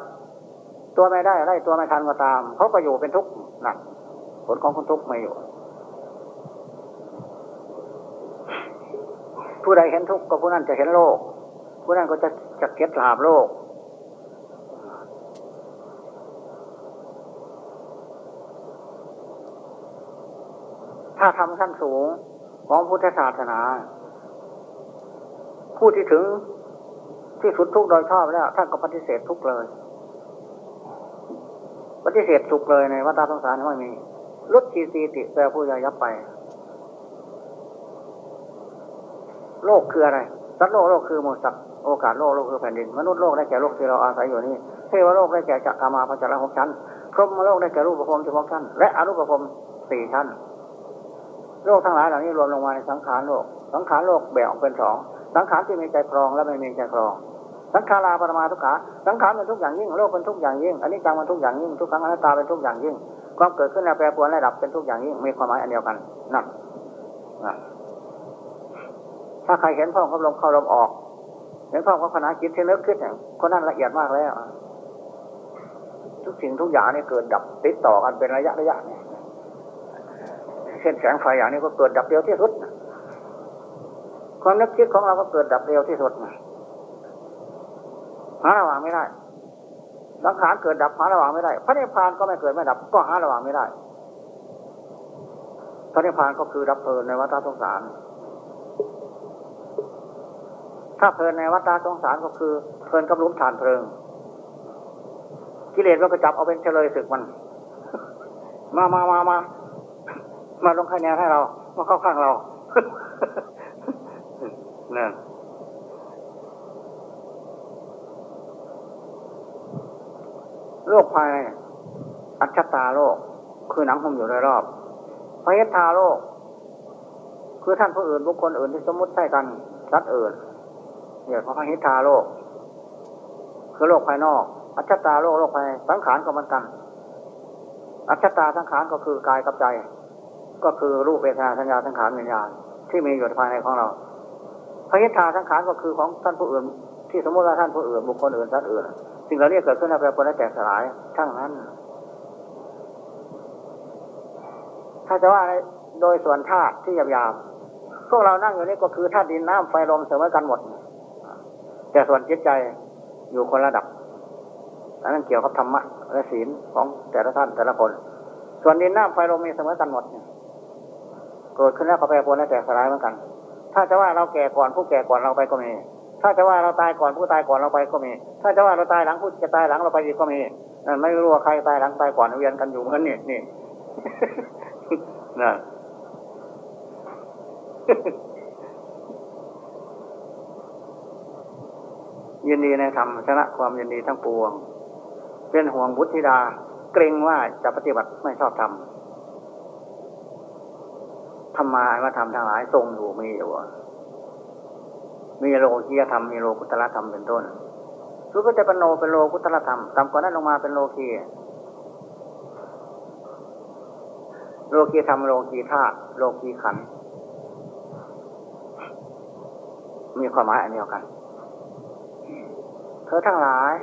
ตัวไม่ได้ไล่ตัวไม่ทันก็ตามเขาก็อยู่เป็นทุกข์หนักผลของคนทุกข์ไม่อยู่ ผู้ใดเห็นทุกข์ก็ผู้นั้นจะเห็นโลก ผู้นั้นก็จะจะเก็ตลาบโลกถ้าทำขั้นสูงของพุทธศาสนา ผู้ที่ถึงที่สุดทุกโดยชอบแล้วท่านก็ปฏิเสธทุกเลย ปฏิเสธทุกเลยในวัฏสงสารไม่มีลดทีสีติแปลผู้ยายับไป โลกคืออะไรสัตว์โลกโลกคือมูสัตว์โอกาสโลกโลกคือแผ่นดิน มนุษย์โลกได้แก่โลกที่เราอาศัยอยู่นี่เทวโลกได้แก่จักรมาพระจักรหกชั้นพรหมโลกได้แก่รูปประพรมเฉพาะชั้น และอรูปประพรมสี่ชั้น โลกทั้งหลายเหล่านี้รวมลงมาในสังขารโลก สังขารโลกแบ่งออกเป็นสอง สังขารที่มีใจครองและไม่มีใจครองสังขาราปรมาทุกขาสังขารเป็นทุกอย่างยิ่งโลกเป็นทุกอย่างยิ่งอันนี้จังเป็นทุกอย่างยิ่งทุกครั้งอนัตตาเป็นทุกอย่างยิ่งความเกิดขึ้นและแปรปรวนและดับเป็นทุกอย่างยิ่งมีความหมายอันเดียวกันนั่นถ้าใครเห็นพ่อเขาลมเข้าลมออกเห็นพ่อเขาขนาดจิตที่นึกขึ้นเนี่ยคนนั้นละเอียดมากแล้วทุกสิ่งทุกอย่างนี่เกิดดับติดต่อกันเป็นระยะระยะเนี่ยเช่นแสงไฟอย่างนี้ก็เกิดดับเร็วที่สุด ความนึกคิดของเราก็เกิดดับเร็วที่สุดหาระหว่างไม่ได้สังขารเกิดดับหาระหว่างไม่ได้ พระนิพพานก็ไม่เกิดไม่ดับ ก็หาระหว่างไม่ได้ พระนิพพานก็คือดับเพลินในวัฏสงสาร ถ้าเพลินในวัฏสงสารก็คือเพลินกับลุ้มฐานเพลิง กิเลสมันก็จับเอาเป็นเฉลยศึกมัน มามามามา มาลงคะแนนให้เรา มาเข้าข้างเรา นี่ยโลกภายในอัจฉตาโลกคือหนังหุ้มอยู่ในรอบพยทาโลกคือท่านผู้อื่นบุคคลอื่นที่สมมติใช่กันรัดอื่นเนี่ยเขาพหิทาโลกคือโลกภายนอก อัจฉตาโลกโลกภายสังขารก็มันกัน อัจฉตาสังขารก็คือกายกับใจ ก็คือรูปเวทนาสัญญาสังขารวิญญาณที่มีอยู่ภายในของเรา พยิทาสังขารก็คือของท่านผู้อื่น ที่สมมติว่าท่านผู้อื่นบุคคลอื่นท่านอื่นสิ่งเหล่านี้เกิดขึ้นในแปรปรวนและแตกสลายทั้งนั้น ถ้าจะว่าโดยส่วนธาตุที่หยาบๆพวกเรานั่งอยู่นี่ก็คือธาตุดินน้ำไฟลมเสมอกันหมด แต่ส่วนจิตใจอยู่คนระดับอันนั้นเกี่ยวกับธรรมะและศีลของแต่ละท่านแต่ละคน ส่วนดินน้ำไฟลมมีเสมอกันหมดเนี่ยเกิดขึ้นแล้วก็แปรปรวนและแตกสลายเหมือนกัน ถ้าจะว่าเราแก่ก่อนผู้แก่ก่อนเราไปก็มี ถ้าจะว่าเราตายก่อนผู้ตายก่อนเราไปก็มี ถ้าจะว่าเราตายหลังผู้จะตายหลังเราไปอีกก็มีนั่นไม่รู้ว่าใครตายหลังตายก่อนเวียนกันอยู่เหมือนนี่นี่นะยินดีในธรรมชนะความยินดีทั้งปวง เป็นห่วงบุตรธิดา เกรงว่าจะปฏิบัติไม่ชอบธรรม ธรรมาว่าธรรมทั้งหลายทรงอยู่มีอยู่มีโลกียธรรมมีโลกุตละธรรมเป็นต้นสุก็จะเป็นโลเป็นโลกุตละธรรมต่ำกว่านั้นลงมาเป็นโลกีโลกีธรรมโลกีธาตุโลกีขันมีความหมายอันเดียวกัน เธอทั้งหลาย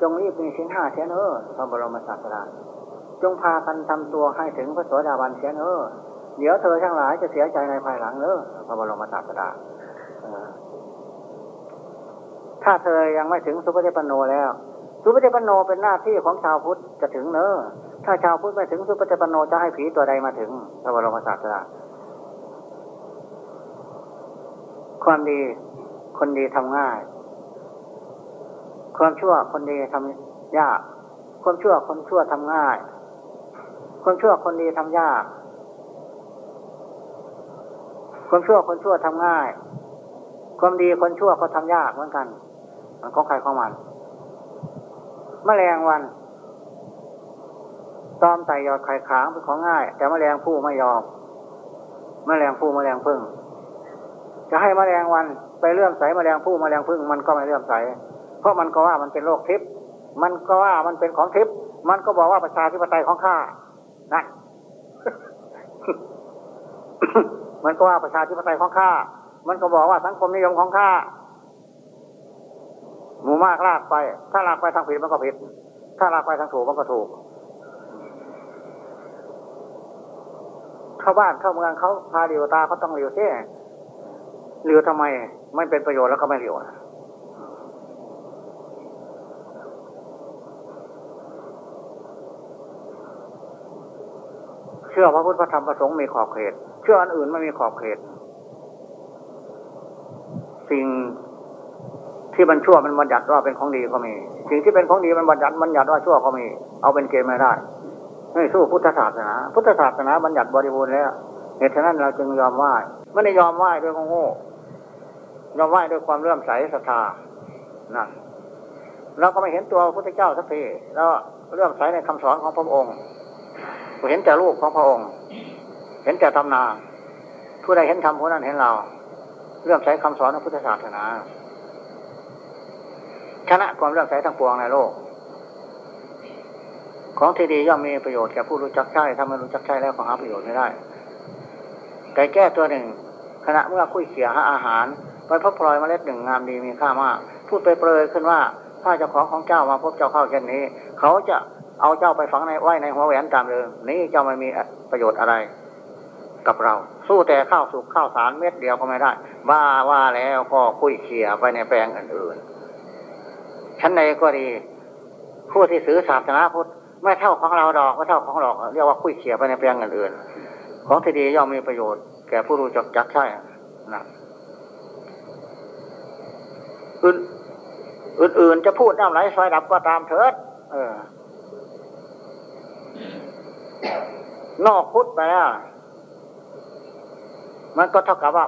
จงรีบมีชิ้นห้าเชนเออพระบรมศาสดาจงพากันทำตัวให้ถึงพระโสดาบันเชนเออ เดี๋ยวเธอทั้งหลายจะเสียใจในภายหลังเนอะพระบรมศาสดาถ้าเธอยังไม่ถึงสุภเจปโนแล้ว สุภเจปโนเป็นหน้าที่ของชาวพุทธจะถึงเนอะถ้าชาวพุทธไม่ถึงสุภเจปโนจะให้ผีตัวใดมาถึงพระบรมศาสดาความดีคนดีทำง่าย ความชั่วคนดีทำยาก ความชั่วคนชั่วทำง่าย ความชั่วคนดีทำยาก คนชั่วคนชั่วทำง่าย ความดีคนชั่วเขาทำยากเหมือนกัน มันของใครของมันมแมลงวันตอมไตยอดไข่ขางเป็นของง่าย แต่มแมลงผู้ไม่ยอมมแมลงผู้มแมลงพึ่ง จะให้มแมลงวันไปเลื่อมใสมแมลงผู้มแมลงพึ่งมันก็ไม่เลื่อมใส เพราะมันก็ว่ามันเป็นโลกทิพย์มันก็ว่ามันเป็นของทิพย์มันก็บอกว่าประชาธิปไตยของข้านั่น มันก็ว่าประชาธิปไตยของข้า มันก็บอกว่าสังคมนิยมของข้า หมู่มากลากไป ถ้าลากไปทางผิดมันก็ผิด ถ้าลากไปทางถูกมันก็ถูก เข้าบ้านเข้าเมืองเขาพาเหลียวตาเขาต้องเหลียวเท่เหลียวทำไม ไม่เป็นประโยชน์แล้วก็ไม่เหลียวเชื่อพระพุทธธรรมประสงค์มีขอบเขต ชื่ออันอื่นไม่มีขอบเขต สิ่งที่มันชั่วมันบัญญัติว่าเป็นของดีก็มี สิ่งที่เป็นของดีมันบัญญัติบัญญัติว่าชั่วก็มี เอาเป็นเกณฑ์ไม่ได้ไม่สู้พุทธศาสนา พุทธศาสนาบัญญัติบริบูรณ์แล้วเหตุฉะนั้นเราจึงยอมไหว้ไม่ได้ยอมไหว้ด้วยโง่ยอมไหว้ด้วยความเลื่อมใสศรัทธานั่นเราก็ไม่เห็นตัวพระพุทธเจ้าสักทีแล้วเรื่องใสในคำสอนของพระองค์เห็นแต่รูปของพระองค์ เห็นแต่ตำนา ผู้ใดเห็นธรรมผู้นั้นเห็นเรา เรื่องใช้คำสอนของพุทธศาสนาชนะความเรื่องใช้ทั้งปวงในโลก ของที่ดีย่อมมีประโยชน์แก่ผู้รู้จักใช้ถ้าไม่รู้จักใช้แล้วก็หาประโยชน์ไม่ได้ไก่แก้ตัวหนึ่ง ขณะเมื่อคุยเขี่ยหาอาหารไปพบพลอยเมล็ดหนึ่งงามดีมีค่ามากพูดไปเปรยขึ้นว่าถ้าเจ้าของของเจ้ามาพบเจ้าเข้าเช่นนี้ เขาจะเอาเจ้าไปฝังในไว้ในหัวแหวนตามเดิมนี้เจ้าไม่มีประโยชน์อะไร กับเรา สู้แต่ข้าวสุกข้าวสารเม็ดเดียวก็ไม่ได้บ้าว่าแล้วก็คุยเขี่ยไปในแปลงอื่นๆชั้นใดก็ดี ผู้ที่ซื้อศาสนาพุทธไม่เท่าของเราดอกไม่เท่าของหลอกเรียกว่าคุยเขี่ยไปในแปลงอื่นๆของที่ดีย่อมมีประโยชน์แก่ผู้รู้จักจักใช่นะอื่นอื่นๆจะพูดน้ำไหลไฟดับก็ตามเถิด เออนอกพุทธไปแล้ว มันก็เท่ากับว่า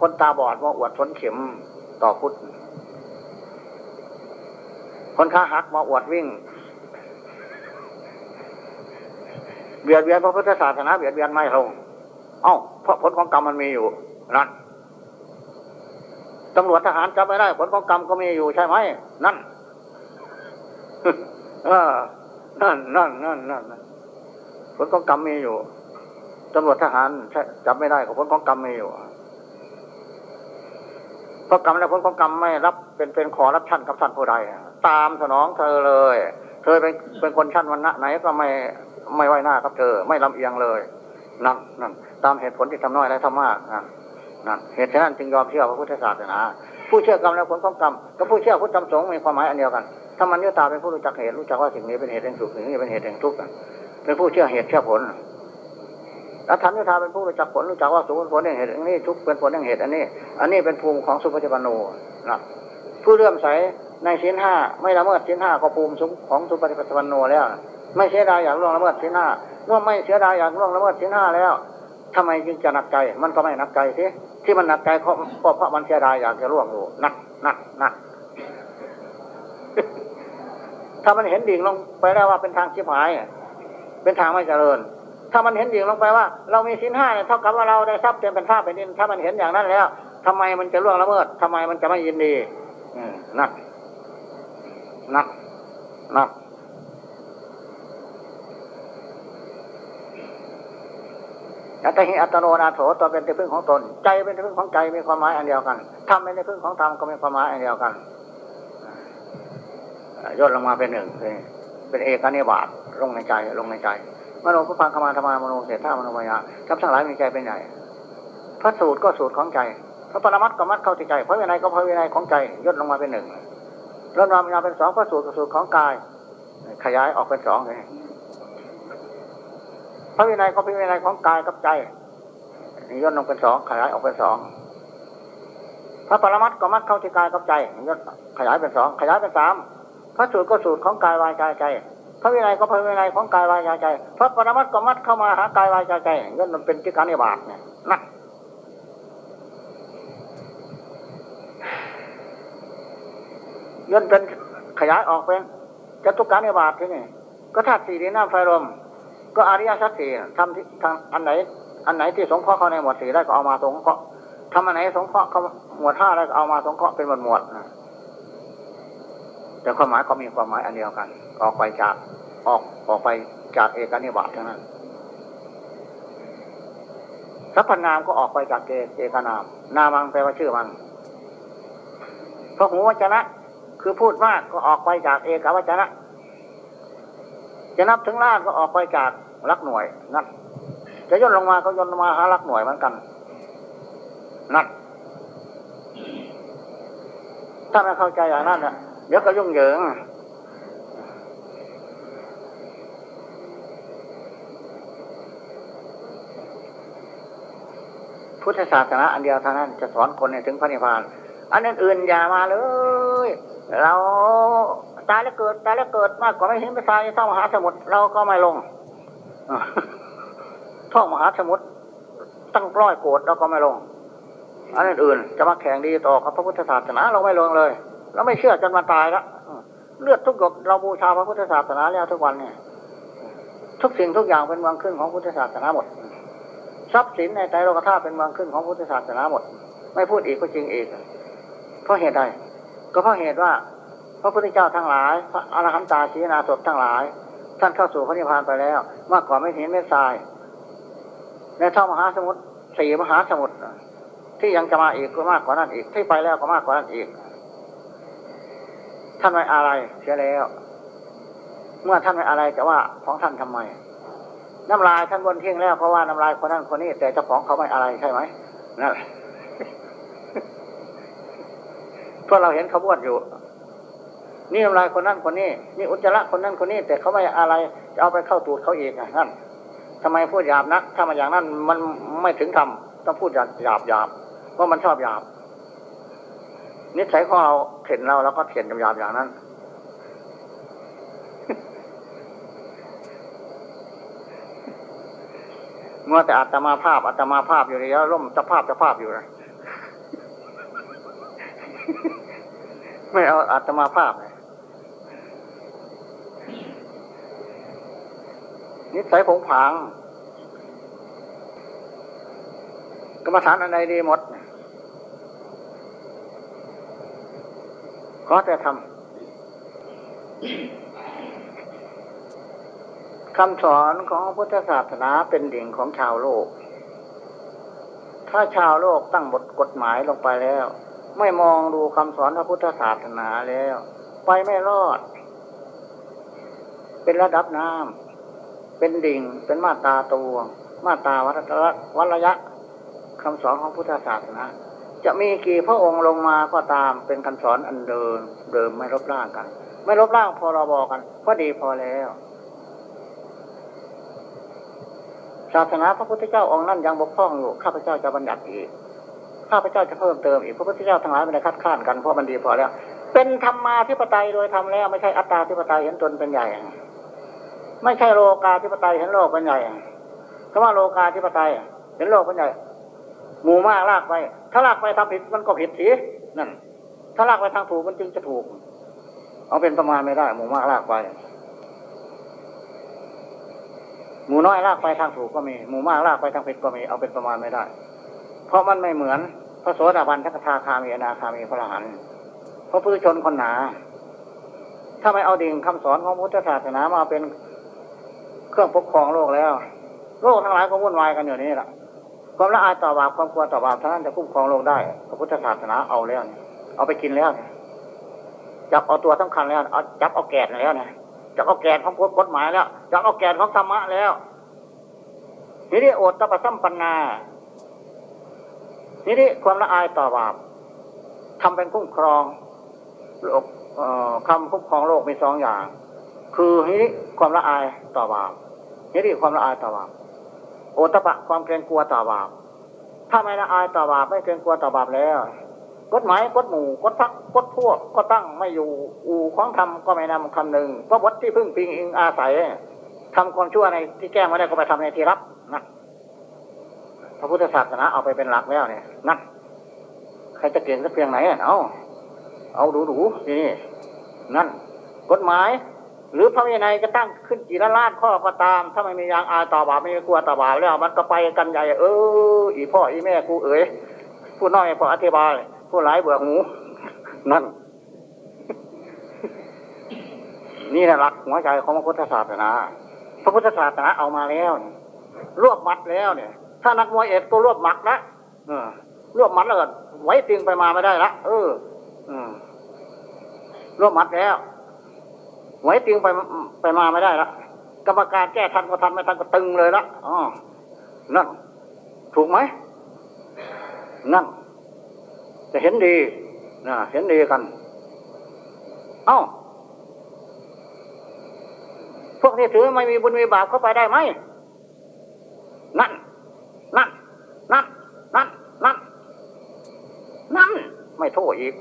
คนตาบอดมาอวดฝนเข็มต่อพุทธคนขาหักมาอวดวิ่ง เบียดเบียนพระพุทธศาสนาเบียดเบียนไม่ลงเอ้าเพราะผลของกรรมมันมีอยู่นั่นตำรวจทหารจับไม่ได้ ผลของกรรมก็มีอยู่ใช่ไหมนั่นเออนั่นนั่นนั่นนั่นผลของกรรมมีอยู่ ตำรวจทหารจับไม่ได้ผลของกรรมมีอยู่เพราะกรรมและผลของกรรมไม่รับเป็นเป็นขอรับชั้นกับท่านผู้ใดตามสนองเธอเลย เธอเป็นเป็นคนชั้นวันณะไหนก็ไม่ไม่ไว้หน้ากับเธอ ไม่ลำเอียงเลยนั่นนั่นตามเหตุผลที่ทำน้อยและทำมากนั่นนั่นเหตุฉะนั้นจึงยอมเชื่อพระพุทธศาสนาผู้เชื่อกรรมและผลของกรรมกับผู้เชื่อพุทธธรรมสงฆ์มีความหมายอันเดียวกันถ้ามันยุตาเป็นผู้รู้จักเหตุรู้จักว่าสิ่งนี้เป็นเหตุแห่งสุขสิ่งนี้เป็นเหตุแห่งทุกข์เป็นผู้เชื่อเหตุเชื่อผล แล้วธรรมยุทาเป็นผู้รู้จักผลรู้จักว่าสุขเป็นผลแห่งเหตุอันนี้ทุกเป็นผลแห่งเหตุอันนี้ อันนี้เป็นภูมิของสุภจิปันโนนะผู้เลื่อมใสในชิ้นห้าไม่ละเมิดชิ้นห้าก็ภูมิของสุปฏิปันโนแล้ว ไม่เสียดายอยากล่วงละเมิดชิ้นห้าเมื่อไม่เสียดายอยากล่วงละเมิดชิ้นห้าแล้วทำไมจึงจะหนักใจมันก็ไม่หนักใจสิที่มันหนักใจเพราะเพราะมันเสียดายอยากจะล่วงอยู่นักนักนักถ้ามันเห็นดิ่งลงไปแล้วว่าเป็นทางชิบหาย เป็นทางไม่เจริญ ถ้ามันเห็นดิ่งลงไปว่า เรามีสินห้าเนี่ยเท่ากับว่าเราได้ทรัพย์เต็มเป็นท่าเป็นดิน ถ้ามันเห็นอย่างนั้นแล้วทำไมมันจะล่วงละเมิดทำไมมันจะไม่ยินดีนักนักนักอัตหิอัตโนนาโถตัวเป็นที่พึ่งของตน ใจเป็นที่พึ่งของใจมีความหมายอันเดียวกันธรรมเป็นที่พึ่งของธรรมก็มีความหมายอันเดียวกันย่นลงมาเป็นหนึ่งเป็นเอกนิบาตลงในใจลงในใจ มโนพุพังขมาธรรมามโนเสถ่ามโนมายาทับทั้งหลายมีใจเป็นใหญ่ พระสูตรก็สูตรของใจ พระปรมัตก็มัดเข้าที่ใจ พระวินัยก็พระวินัยของใจย่นลงมาเป็นหนึ่งร่นรามยาเป็นสองพระสูตรก็สูตรของกาย ขยายออกเป็นสองเลยพระวินัยก็พระวินัยของกายกับใจย่นลงเป็นสองขยายออกเป็นสองพระปรมัตก็มัดเข้าที่กายกับใจย่นขยายเป็นสองขยายเป็นสามพระสูตรก็สูตรของกายวายใจใจ พระวินัยก็พระวินัยของกายวายใจใจ พระปรมัตก็มัดเข้ามาหากายวายใจใจย่นมันเป็นที่การนิบาตเนี่ยนะย่นเป็นขยายออกเป็นจตุการนิบาตที่นี่ก็ธาตุสี่ดินน้ำไฟลมก็อริยสัจสี่ทำที่ทางอันไหน อันไหนที่สงเคราะห์เขาในหมวดสี่ได้ก็เอามาสงเคราะห์ทำอันไหนสงเคราะห์เขาหมวดห้าได้ก็เอามาสงเคราะห์เป็นหมวดหมวด แต่ความหมายก็มีความหมายอันเดียวกัน ออกไปจากออกออกไปจากเอกนิบาตทั้งนั้นสัพพนามก็ออกไปจากเอกนาม นามังแปลว่าชื่อมันพระหูวจนะ คือพูดมากก็ออกไปจากเอกวจนะ จะนับถึงล้านก็ออกไปจากลักหน่วยนั่นจะย่นลงมาก็ย่นลงมาหาลักหน่วยเหมือนกันนั่นถ้าไม่เข้าใจอย่างนั้นเนี่ย เดี๋ยวก็ยุ่งเหยิงพุทธศาสนาอันเดียวเท่านั้นจะสอนคนถึงพระนิพพาน อันอื่นอย่ามาเลย เราตายแล้วเกิดตายแล้วเกิดมากกว่าไม่เห็นไปตายท่องมหาสมุทรเราก็ไม่ลงท่องมหาสมุทรตั้งร้อยโกดเราก็ไม่ลง อันอื่นจะมาแข่งดีต่อกับพระพุทธศาสนาเราไม่ลงเลย เราไม่เชื่อจนมาตายแล้วเลือดทุกหยดเราบูชาพระพุทธศาสนาแล้วทุกวันเนี่ย ทุกสิ่งทุกอย่างเป็นวังขึ้นของพุทธศาสนาหมดทรัพย์สินในใจโลกธาตุเป็นวังขึ้นของพุทธศาสนาหมด ไม่พูดอีกก็จริงเอีกเพราะเหตุใดก็เพราะเหตุว่า พระพุทธเจ้าทั้งหลายพระอรหันตาชีนาศทั้งหลาย ท่านเข้าสู่พระนิพพานไปแล้ว มากกว่าไม่เห็นไม่ทรายในท่อมหาสมุทรสี่มหาสมุทรที่ยังจะมาอีกก็มากกว่านั้นอีก ที่ไปแล้วก็มากกว่านั้นอีก ท่านไม่อะไรเสียแล้ว เมื่อท่านไม่อะไรจะว่าของท่านทำไม น้ำลายท่านบนเทิ้งแล้วเพราะว่าน้ำลายคนนั้นคนนี้ แต่เจ้าของเขาไม่อะไรใช่ไหมนั่นเพราะเราเห็นเขาบวชอยู่ นี่น้ำลายคนนั้นคนนี้ นี่อุจจาระคนนั้นคนนี้ แต่เขาไม่อะไร จะเอาไปเข้าตูดเขาเองนั่นทำไมพูดหยาบนักถ้ามาอย่างนั้นมันไม่ถึงทำต้องพูดหยาบหยาบหยาบเพราะมันชอบหยาบ นิสัยของเราเข็นเราแล้วก็เข็นยาบอย่างนั้น เมื่อแต่อัตมาภาพอัตมาภาพอยู่ในแล้วร่มจะภาพจะภาพอยู่นะไม่เอาอัตมาภาพเลยนิสัยผงผางกรรมฐานอันใดดีหมด ขอแต่ทำคำสอนของพุทธศาสนาเป็นดิ่งของชาวโลก ถ้าชาวโลกตั้งบทกฎหมายลงไปแล้ว ไม่มองดูคำสอนพระพุทธศาสนาแล้ว ไปไม่รอด เป็นระดับน้ำเป็นดิ่ง เป็นมาตาตัวมาตาวัตวัระยะคำสอนของพุทธศาสนา จะมีกี่พระองค์ลงมาก็ตามเป็นคำสอนอันเดิมเดิมไม่ลบล้างกัน ไม่ลบล้างพอเราบอกกันก็ดีพอแล้ว ศาสนาพระพุทธเจ้าองค์นั้นยังบกพร่องอยู่ข้าพเจ้าจะบัญญัติอีกข้าพเจ้าจะเพิ่มเติมอีกพระพุทธเจ้าทั้งหลายไม่ได้คัดค้านกันเพราะมันดีพอแล้ว เป็นธรรมาธิปไตยโดยทำแล้ว ไม่ใช่อัตตาธิปไตยเห็นตนเป็นใหญ่ ไม่ใช่โลกาธิปไตยเห็นโลกเป็นใหญ่คำว่าโลกาธิปไตยเห็นโลกเป็นใหญ่หมู่มากลากไป ถ้าลากไปทำผิดมันก็ผิดสินั่น ถ้าลากไปทางถูกมันจึงจะถูก เอาเป็นประมาณไม่ได้ หมู่มากลากไป หมู่น้อยลากไปทางถูกก็มี หมู่มากลากไปทางผิดก็มี เอาเป็นประมาณไม่ได้ เพราะมันไม่เหมือนพระโสดาบันทักทาคามีอนาคามีพระอรหันต์พระพุทธชนคนหนา ถ้าไม่เอาดิ่งคำสอนของพุทธศาสนามาเป็นเครื่องปกครองโลกแล้ว โลกทั้งหลายก็วุ่นวายกันอยู่นี่แหละ ความละอายต่อบาปความกลัวต่อบาปท่านั้นจะคุ้มครองโลกได้พระพุทธศาสนาเอาแล้วเนี่ยเอาไปกินแล้วนะจับเอาตัวสำคัญแล้วเอาจับเอาแกนแล้วนี่ยจับเอาแกนของกฎหมายแล้วจับเอาแกนของธรรมะแล้วนี่นี่โอตตปสัมปันนานี่นี่ความละอายต่อบาปทำเป็นคุ้มครองโลกคำคุ้มครองโลกมีสองอย่าง คือนี่ความละอายต่อบาปนี่นี่ความละอายต่อบาป โอตปะความเกรงกลัวต่อบาป ถ้าไม่ละอายต่อบาปไม่เกรงกลัวต่อบาปแล้ว กฎหมายกฎหมู่กฎพักกฎพวกก็ตั้งไม่อยู่อู่ของธรรมก็ไม่นำคำหนึ่งเพราะวัดที่พึ่งพิงอิงอาศัยทำความชั่วในที่แก้ไม่ได้ก็ไปทำในที่รับนะพระพุทธศาสนาเอาไปเป็นหลักแล้วเนี่ยนั่นใครจะเก่งสักเพียงไหนเอาเอาดูดูนี่นั่น กฎหมาย หรือพระวินัยจะตั้งขึ้นกี่ล้านล้านข้อก็ตาม ถ้าไม่มียางอาต่อบาปไม่มีกลัวต่อบาปแล้วมันก็ไปกันใหญ่เอออีพ่ออีแม่กูเอ๋ยผู้น้อยพออธิบาย ผู้หลายเบื่อหูนั่น นี่แหละหลักหัวใจของพระพุทธศาสนาพระพุทธศาสนาเอามาแล้วรวบมัดแล้วเนี่ย ถ้านักมวยเอกตัวรวบมัดนะออรวบมัดแล้วไว้ติงไปมาไม่ได้ละเอออืมรวบมัดแล้ว ไหวตึงไปไปมาไม่ได้ละกรรมการแก้ทันก็ทันไม่ทันก็ตึงเลยละอ๋อนั่นถูกไหมนั่นจะเห็นดีนะเห็นดีกัน เอ้า พวกนี้ถือไม่มีบุญมีบาปเข้าไปได้ไหมนั่น นั่น นั่น นั่น นั่น นั่น ไม่โทษอีก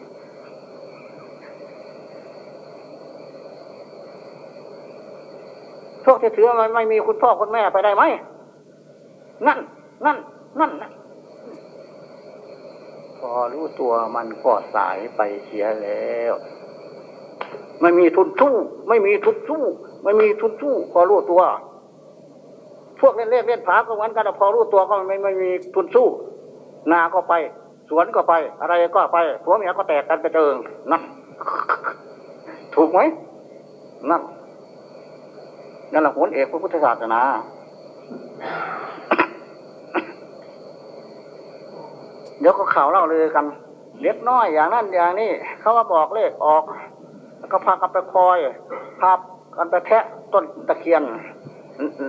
พวกที่ถือมันไม่มีคุณพ่อคุณแม่ไปได้ไหมนั่น นั่น นั่นนะพอรู้ตัวมันก็สายไปเสียแล้วไม่มีทุนสู้ ไม่มีทุนสู้ ไม่มีทุนสู้พอรู้ตัว พวกเล่นเล่นเล่นผาก็เหมือนกันพอรู้ตัวก็ไม่ไม่มีทุนสู้ นาก็ไป สวนก็ไป อะไรก็ไปผัวเมียก็แตกกันไปเจิงนั่นถูกไหมนั่น นั่นแหละผลเอกพระพุทธศาสนาเดี๋ยวก็ข่าวเล่าเลยกัน เล็กน้อยอย่างนั้นอย่างนี้เขาว่าบอกเลขออก แล้วก็พากันไปคอยพากันไปแทะต้นตะเคียน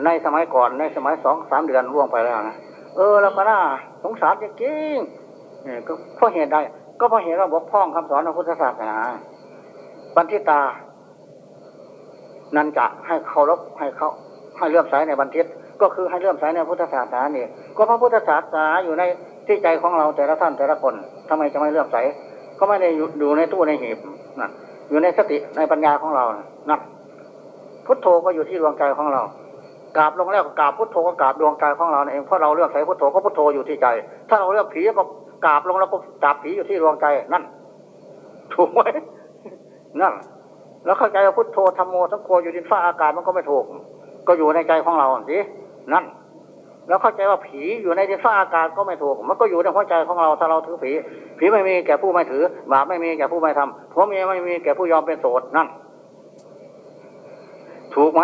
ในสมัยก่อนในสมัยสองสามเดือนล่วงไปแล้วนะเออแล้วก็น่าสงสารจริงๆเนี่ก็เพราะเหตุใดก็เพราะเหตุเราบกพร่องคำสอนของพุทธศาสนาบันทิตา นั่นจะให้เคารพให้เขาให้เลื่อมใสในบันทิตก็คือให้เลื่อมใสในพุทธศาสนาเนี่ก็พระพุทธศาสนาอยู่ในที่ใจของเราแต่ละท่านแต่ละคนทำไมจะไม่เลื่อมใสก็ไม่ได้อยู่ในตู้ในหีบนะอยู่ในสติในปัญญาของเรานะพุทโธก็อยู่ที่ดวงใจของเรากราบลงแล้วก็กราบพุทโธก็กราบดวงใจของเราเองเพราะเราเลือกใส่พุทโธก็พุทโธอยู่ที่ใจ ถ้าเราเลือกผีก็กราบลงแล้วก็กราบผีอยู่ที่ดวงใจนั่นถูกไหมนั่น แล้วเข้าใจว่าพุทโธธรรมโมสังโฆอยู่ดินฟ้าอากาศมันก็ไม่ถูก ก็อยู่ในใจของเราสินั่น แล้วเข้าใจว่าผีอยู่ในดินฟ้าอากาศก็ไม่ถูก มันก็อยู่ในหัวใจของเราถ้าเราถือผี ผีไม่มีแก่ผู้ไม่ถือบาปไม่มีแก่ผู้ไม่ทำผัวเมียไม่มีแก่ผู้ยอมเป็นโสดนั่น ถูกไหม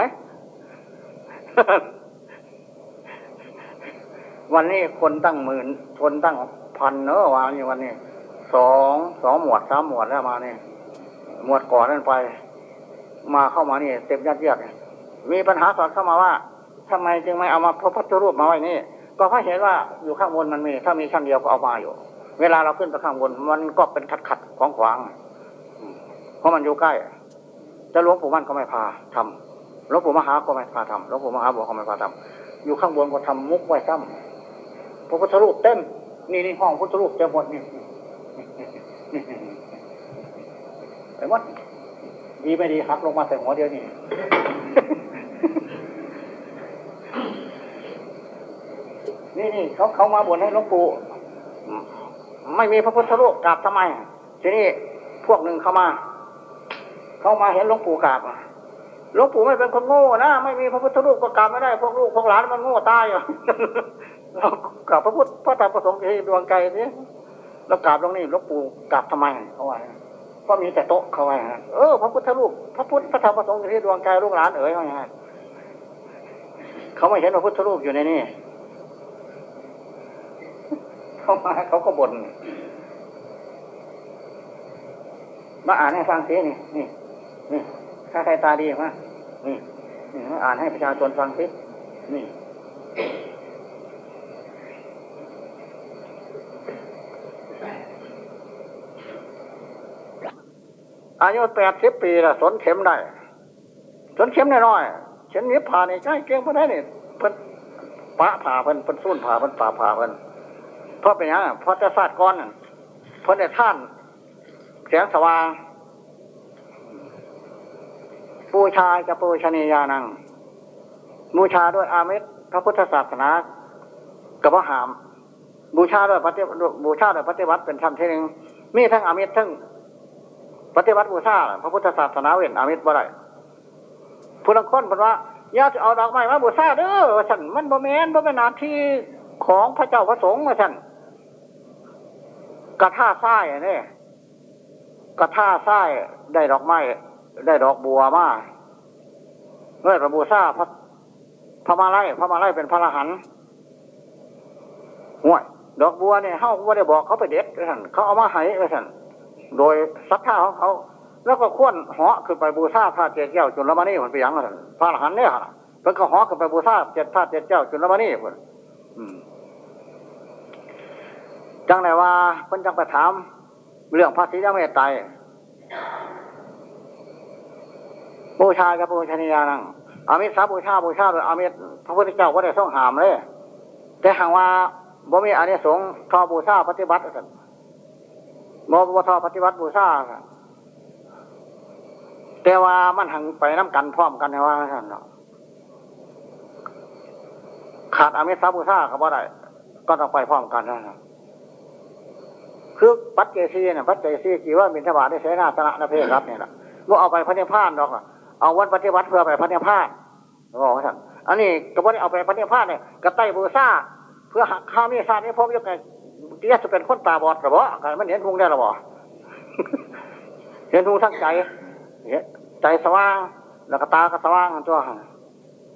วันนี้คนตั้งหมื่นคนตั้งพันเนอะวันนี้วันนี้สองสองหมวดสามหมวดแล้วมาเนี่ยหมวดก่อนนั่นไป มาเข้ามานี่เต็มยัดเยียดมีปัญหาสอนเข้ามาว่าทำไมจึงไม่เอามาพระพุทธรูปมาไว้นี่ ก็เพราะเห็นว่าอยู่ข้างบนมันมี ถ้ามีชั้นเดียวก็เอามาอยู่ เวลาเราขึ้นไปข้างบนมันก็เป็นขัดขัดของขวางเพราะมันอยู่ใกล้จะหลวงปู่มั่นก็ไม่พาทำหลวงปู่มหาก็ไม่พาทำหลวงปู่มหาบอกก็ไม่พาทำอยู่ข้างบนก็ทำมุกไว้ซ้ำพระพุทธรูปเต็มนี่นี่ห้องพุทธรูปเต็มหมดนี่ไปหมด ดีไม่ดีครับลงมาใส่หัวเดียวนี่นี่นี่เขาเขามาบวชให้หลวงปู่ไม่มีพระพุทธรูปกราบทำไม ทีนี้พวกหนึ่งเข้ามา เข้ามาเห็นหลวงปู่กราบหลวงปู่ไม่เป็นคนโง่นะไม่มีพระพุทธรูปก็กราบไม่ได้ พวกลูกพวกหลานมันโง่ตายอะเรากราบพระพุทธพระธรรมประสงค์ที่ดวงใจนี่เรากราบตรงนี้หลวงปู่กราบทำไมเขาว่า เพราะมีแต่โต๊ะเขาว่าเออพระพุทธรูปพระพุทธพระธรรมประสงค์ที่ดวงใจลูกหลานเอ๋ยเขาอย่างเขาไม่เห็นพระพุทธรูปอยู่ในนี่เขามาเขาก็บ่นมาอ่านให้ฟังสินี่นี่นี่ถ้าใครตาดีมานี่นี่มาอ่านให้ประชาชนฟังสินี่ อายุแปดสิบปีละสนเข็มได้สนเข็มน้อยๆเข็มนี้ผ่านี่ใช่เก่งพอได้นี่เพิ่นปะผ่าเพิ่นเพิ่นสุ่นผ่าเพิ่นป่าผ่าเพิ่นเพราะเป็นยังเพราะจะฟาดก้อนเพราะในท่านแสงสว่างบูชาจะปูชนียานังบูชาด้วยอาเมตพระพุทธศาสนากับพระหาม บูชาด้วยปฏิบูชาด้วยปฏิวัติเป็นชั้นที่หนึ่งมีทั้งอาเมตทั้ง ปฏิวัติบูชาพระพุทธศาสนาเว้นอามิตรบ่ได้ผู้ลังคนบอกว่าอย่าเอาดอกไม้มาบูชาเด้อฉันมันบ่แมนบ่เป็นหน้าที่ของพระเจ้าพระสงฆ์มาฉันกระท่าทรายเนี่ยกระท่าทรายได้ดอกไม้ได้ดอกบัวมาเมื่อระบูชาพระพระมาไล่พระมาไล่เป็นพระรหันห่วยดอกบัวเนี่ยเขาไม่ได้บอกเขาไปเด็ดท่านเขาเอามาให้ท่าน โดยศรัทธาของเขา แล้วก็ข้วนเหาะขึ้นไปบูชาพระเจ็ดเจ้าจุลมณีมันไปยังท่านพระรหันเนี่ยเพิ่นก็เหาะขึ้นไปบูชาเจ็ดพระเจ็ดเจ้าจุลมณีเพิ่นจังไหนว่าเพิ่นจังไปถาม เรื่องพระศรียาเมตไตรบูชากับบูชนียานังอามิสาบูชาบูชาโดยอามิสพระพุทธเจ้าก็ได้ทรงหามเลย แต่หากว่าบ่มีอานิสงส์ทอบูชาปฏิบัติกัน บ่บ่ทอปฏิบัติบูชาแต่ว่ามันหังไปน้ำกันพร้อมกันนะว่าท่านเนาะขาดอามิสาบูชาก็บ่ได้ก็ต้องไปพร้อมกันนะคือปัจเจศีเนี่ยปัจเจศีกี่ว่ามินทบาทได้เสนาสนะนะเพศรับเนี่ยละว่าเอาไปพระเนพานหรอกเอาวันปฏิบัติเพื่อไปพระเนพานบอกท่านอันนี้ก็ไม่ได้เอาไปพระเนพานเนี่ยกระไตบูซ่าเพื่อหักข้ามีชาตินี้พบยังไง ที่จะเป็นคนตาบอดหรือเปล่การมันเห็นทุงได้หรือเปล่เห็นทุงทั้งใจใจสว่าง แล้วก็ตาก็สว่างตัว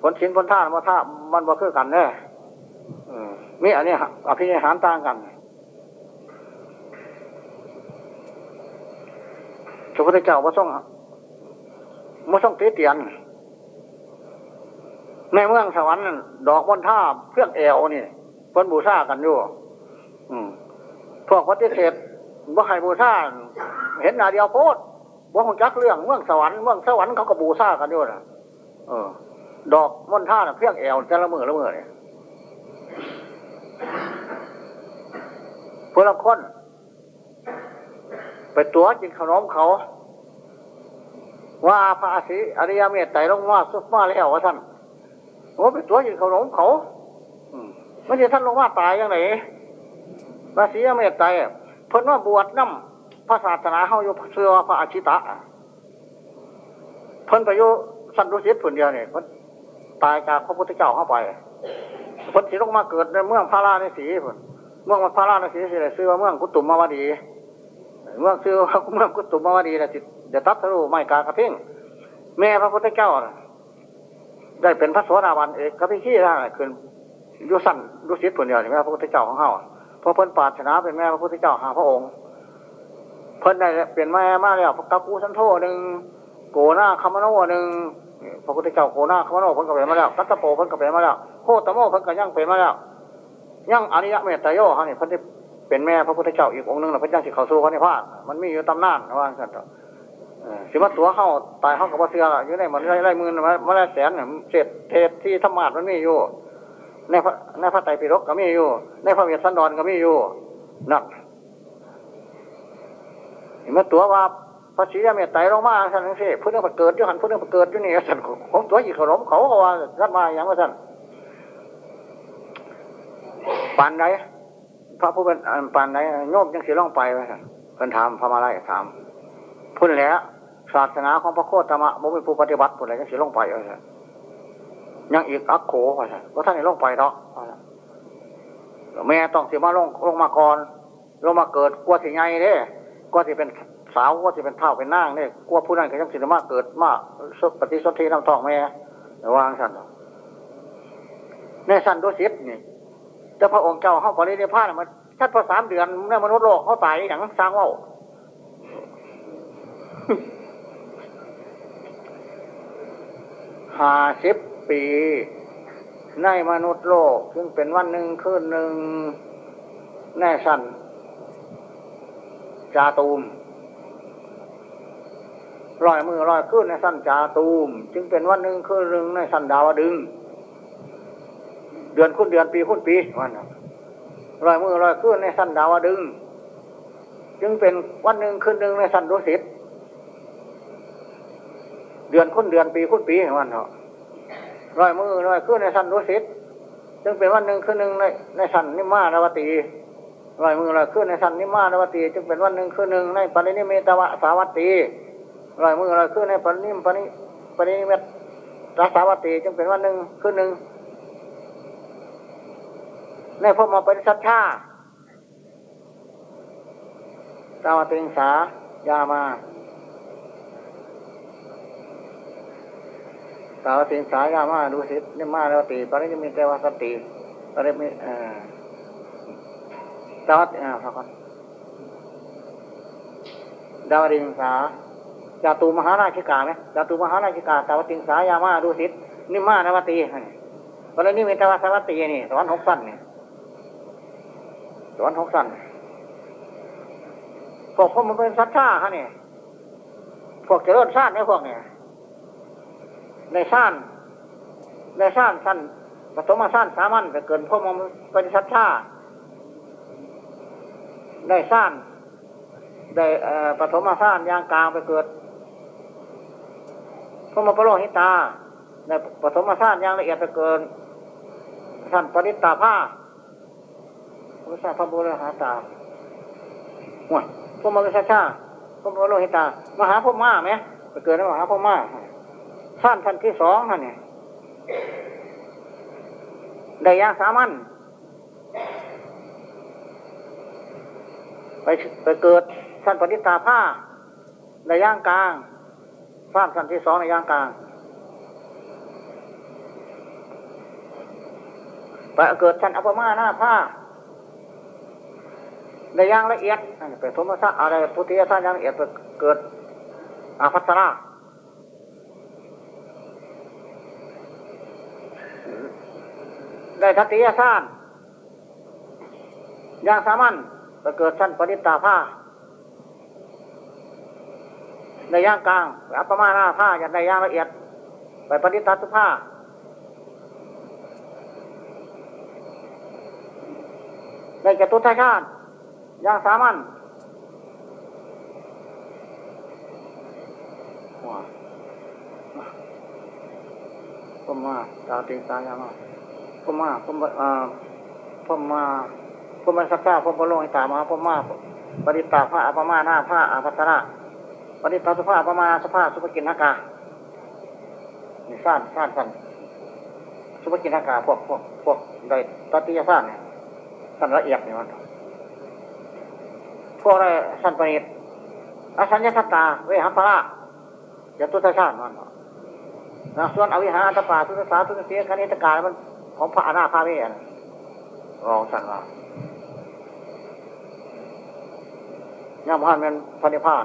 ผลชินผลท่ามันท่ามันบ่คือกันแน่มีอันนี้อภินิหารต่างกันพระพุทธเจ้าว่าส่งว่าส่งตีเตียนในเมืองสวรรค์ดอกบนท่าเพื่องเอวนี่เพิ่นบูชากันอยู่ พวกปฏิเสธว่าให้บูชาเห็นหนาเดียวโพดว่าคงจักเรื่องเมืองสวรรค์เมืองสวรรค์เขาก็บูชากันอยู่นะเออ ดอกม่อนท่าเพียงแอวจะละเมือละเมือเนี่ยพวกละคน ไปตัวกินขนมเขา ว่าพระอาศิอริยเมตไตรลงมาสุดมาแล้วว่าท่านว่าไปตัวกินขนมเขาไม่ใช่ท่านลงมาตายยังไง พระศิอริยเมตไตรเพิ่นว่าบวชน้ำพระศาสนาเขาอยู่เชื่อพระอาชิตะเพิ่นไปอยู่สันตุสิทธิ์ผลเดียวเนี่ยเพิ่นตายจากพระพุทธเจ้าเข้าไปเพิ่นสิลงมาเกิดในเมืองพาราในสีเพิ่นเมืองพาราในสีสิเลยซื้อว่าเมืองกุตุมมาวดี เมืองซื้อว่าเมืองกุตุมมาวดีนะจิเดี๋ยวตัดสรุไม่กากระเพ่งแม่พระพุทธเจ้าได้เป็นพระสวสดาวันเอกกระพิขี้ได้ขึ้นยุสันดุสิตผลเดียวนี่แม่พระพุทธเจ้าของเขา เพราะเพิ่นปาชนะเป็นแม่พระพุทธเจ้าหาพระองค์ เพิ่นได้เปลี่ยนแม่มากแล้วกับกูสันโธหนึ่งโกหน้าคำโนหนึ่งพระพุทธเจ้าโกหน้าคำโนเพิ่นก็เป็นมาแล้วกัตตโปเพิ่นก็เป็นมาแล้วโคตโมเพิ่นก็ยังเป็นมาแล้วยังอริยะเมตตรโยฮะนี่เพิ่นได้เป็นแม่พระพุทธเจ้าอีกองค์หนึ่งแล้วเพิ่นยังสิเขาสู่พระนิพพานมันมีอยู่ตำนานว่าสั่นต่อสิมาตัวเข้าตายเข้ากับว่าเสืออยู่ในมันไล่ไล่มือมามาไล่แสนเศษเทศที่ธรรมาทมันมีอยู่ ในพระในพระไตรปิฎกก็มีอยู่ ในพระเวสสันดรก็มีอยู่นั่นเห็นไหมตัวว่าพระศรีเมตไตรลงมาท่านนั่นสิพุทธประเกิดยุหันพุทธประเกิดยู่นี่ท่านของตัวอีกขนมเขาเขาว่าท่านมาอย่างว่าท่านปานไหนพระผู้เป็นปานไหนโยมยังสีล่องไปไหมท่านเพิ่นถามพระมาไล่ถามพุ่นแล้วศาสนาของพระโคตมะบ่เป็นผู้ปฏิบัติพุ่นอะไรยังสีล่องไปว่าท่าน ยังอีกอักโขว่าท่านว่าท่านนี่ล่องไปเนาะแม่ต้องสิมาลงลงมาก่อนลงมาเกิดกลัวสิไงเด้กลัวสิเป็นสาวก็จะเป็นเท่าเป็นนางเนี่ยกลัวผู้นั้นก็ยังสิมาเกิดมากปฏิสนธิน้ำทองแม่วางสันในสันดุสิตนี่แต่พระองค์เจ้าเขาปรินิพพานมันชัดพอสามเดือนในมนุษย์โลกเขาตายอย่างสร้างว่าห้าสิบ ปี ในมนุษย์โลกซึ่งเป็นวันหนึ่งคืนหนึ่งแน่สันจาตูมลอยมือลอยขึ้นในสั้นจาตูม จึงเป็นวันหนึ่งคืนหนึ่งในสั้นดาวดึง เดือนคุณเดือนปีคุณปีวันลอยมือลอยขึ้นในสั้นดาวดึง จึงเป็นวันหนึ่งคืนหนึ่งในสั้นดุสิตเดือนคุณเดือนปีคุณปีวันเนาะ ลอยมือลอยขึ้นในสั้นดุสิตจึงเป็นวันหนึ่งคืนหนึ่งในในสันนิมานาวตีลอยมือลอยขึ้นในสันนิมานาวตีจึงเป็นวันหนึ่งคืนหนึ่งในปรินิเมตวะสาวัตตีลอยมือลอยขึ้นในปนิมปนิปนิเมตรักษาวัติจึงเป็นวันหนึ่งขึ้นหนึ่งในพวกมาปฏิสัชชาตาวติงสายามา ตาวติงสายามาดูสินี่มาแล้วตีปริมิเตวสติปริมิเอ่อตาวติอ่าฟังก่อนดาวดิงสาจาตูมหาราชิกาไหมจาตูมหาราชิกาสาวติงสายามาดูสินิมานวตีตอนนี้มีตาวสวัตตีนี่สอนหกสั้นนี่สอนหกสั้นพวกพวกมันเป็นสัตว์ชาฮะนี่พวกเจริญชาติในพวกเนี่ย ในชาติในชาติสั้นผสมมาสั้นสามัญแต่เกินพวกมเป็นสัตว์ชาในชาติได้ปฐมชาติยางกลางไปเกิดพระมปโลหิตา ในปฐมชาติยังละเอียดไปเกินท่านปริตตาผ้าพระสาพระบุรหาตาห่วยพระมรชาชาพระมโลหิตา มหาพรมาไหมไปเกิดในมหาพม่า สั้นท่านที่สองท่านนี่ได้ยางสามัญไปไปเกิดสั้นปฏิตาผ้าในย่างกลางสั้นสั้นที่สองในย่างกลาง ไปเกิดชั้นอัปมาหน้าผ้าในย่างละเอียดไปสมศะอะไรพุทธิยธาตุย่างละเอียดไปเกิดอาภัสรา ได้ทัตติยธาตุย่างสามัญไปเกิดชั้นปณิตาผ้าในย่างกลางอัปมาหน้าผ้าอย่างในย่างละเอียด ไปปณิตาสุผ้าในจตุทัชาติย่างสามัญผมมาตาติงตายามา ผมมาผมอ่าผมมาผมมาสักษาผมมาลงให้ตามาผมมาปฏิตาผ้าอัปมาหน้าผ้าอาภัสระปฏิตาสุภาอัปมาสภาสุภกินนากานี่สั้นสั้นสั้นสุภกินนากาพวกพวกพวกใดตัติยสั้นเนี่ยสั้นละเอียดเนี่ยมันพวกอะไรสั้นประณีตอสัญญาตาเวหัปะระยตุตชาติมันนะส่วนอวิหารตปาทุตสาทุตเสียคณิตกามัน ของพระอนาคามีนรองสั่งว่าย่ามหันเป็นพระนิพพาน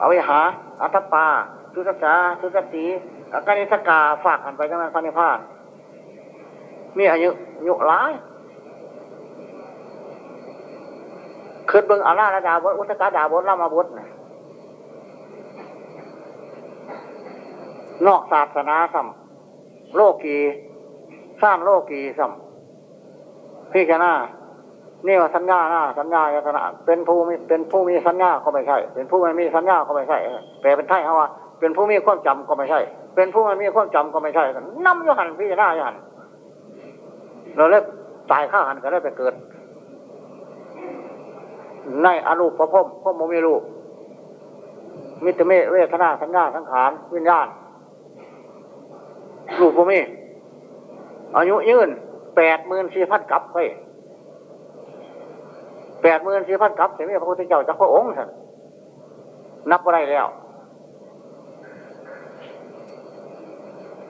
อวิหา อัตปาทุตสาทุตสีคณิตกาฝากกันไปจังนั้นพระนิพพานมีอายุยุหลายขึ้นเบิ่งอาราดาบดอุตกาดาบดรามาบดนะนอกศาสนาสัม โลกีสร้างโลกีสัมพี่แค่หน้านี่ว่าสัญญาหน้าสัญญายตนะเป็นผู้มีเป็นผู้มีสัญญาก็ไม่ใช่ เป็นผู้ไม่มีสัญญาก็ไม่ใช่แปลเป็นไทยเขาว่าเป็นผู้มีความจำก็ไม่ใช่ เป็นผู้ไม่มีความจำก็ไม่ใช่น้ำยหันพี่หน้ายหันเราเล่ตายข้าหันก็ได้ไปเกิด ในอรูปพระพมพระโมมีรูปมิตรเมเวทนาสัญญาสังขารวิญญาณ รูปพมีอายุยืนแปดหมื่นสี่พันกับไปแปดหมื่นสี่พันกับเสียมีพระพุทธเจ้าจากพระองค์ท่านนับอะไรแล้ว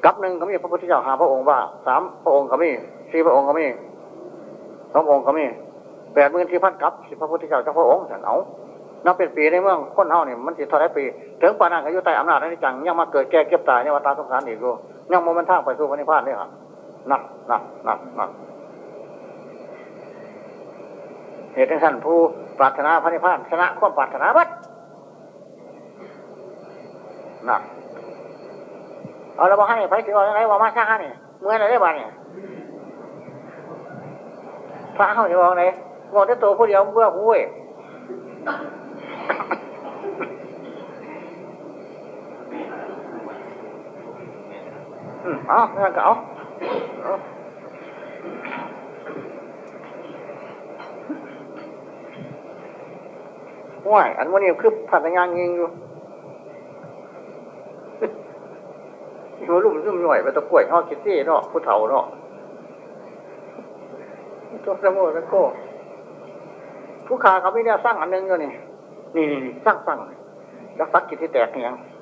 กับหนึ่งก็มีพระพุทธเจ้าหาพระองค์ว่าสามพระองค์ก็มีสี่พระองค์ก็มีสององค์ก็มีแปดหมื่นสี่พันกับสิพระพุทธเจ้าจากพระองค์ท่านเอานับเป็นปีในเมืองคนเฮาเนี่ยมันสิเท่าไรปี ถึงปานนั้นก็อยู่ใต้อำนาจในจังยังมาเกิดแก่เก็บตายเนี่ยว่าตาสงสารอีกดูยั งโมมันทางไปสู่พระนิพพานนี่ครับนักนักนักนักเหตุที่ท่านผู้ปรารถนาพระนิพพานชนะความปรารถนาบัดนักเอาเราบอกให้ไปสิว่าอะไรว่ามาช้าเนี่ยเมื่อไรได้บ้างเนี่ยพระเขาจะบอกไหนบอกได้ตัวผู้เดียวเพื่อผู้เว้ย เอาเงินก็เอาห่วยอันวันนี้คือผัดงานยิงอยู่หัวลุ่มลุ่มหน่วยไปตะกล้วยห่อคิดซี่เนาะผู้เฒ่าเนาะตัวสมุนแล้วก็ผู้ขาเขาไม่ได้สร้างอันนึงอยู่นี่นี่นี่สร้างสร้างรักษากิจที่แตกยังร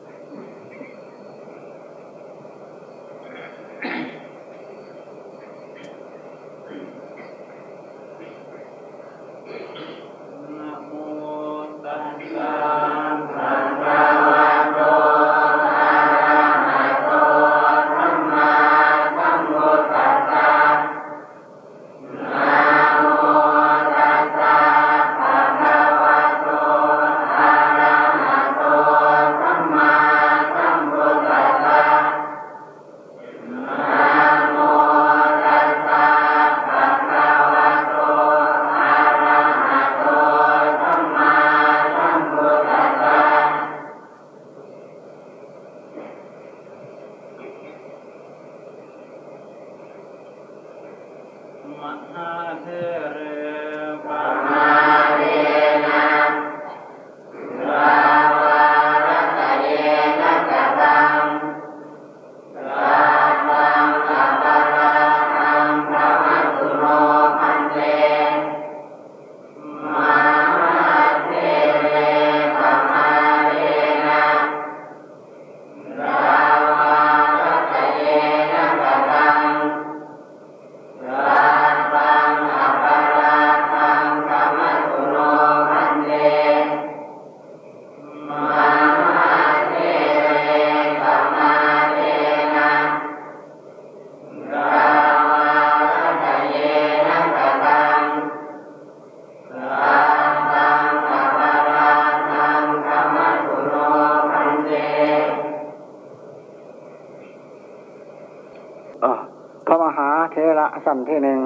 สั้นที่หนึ่ง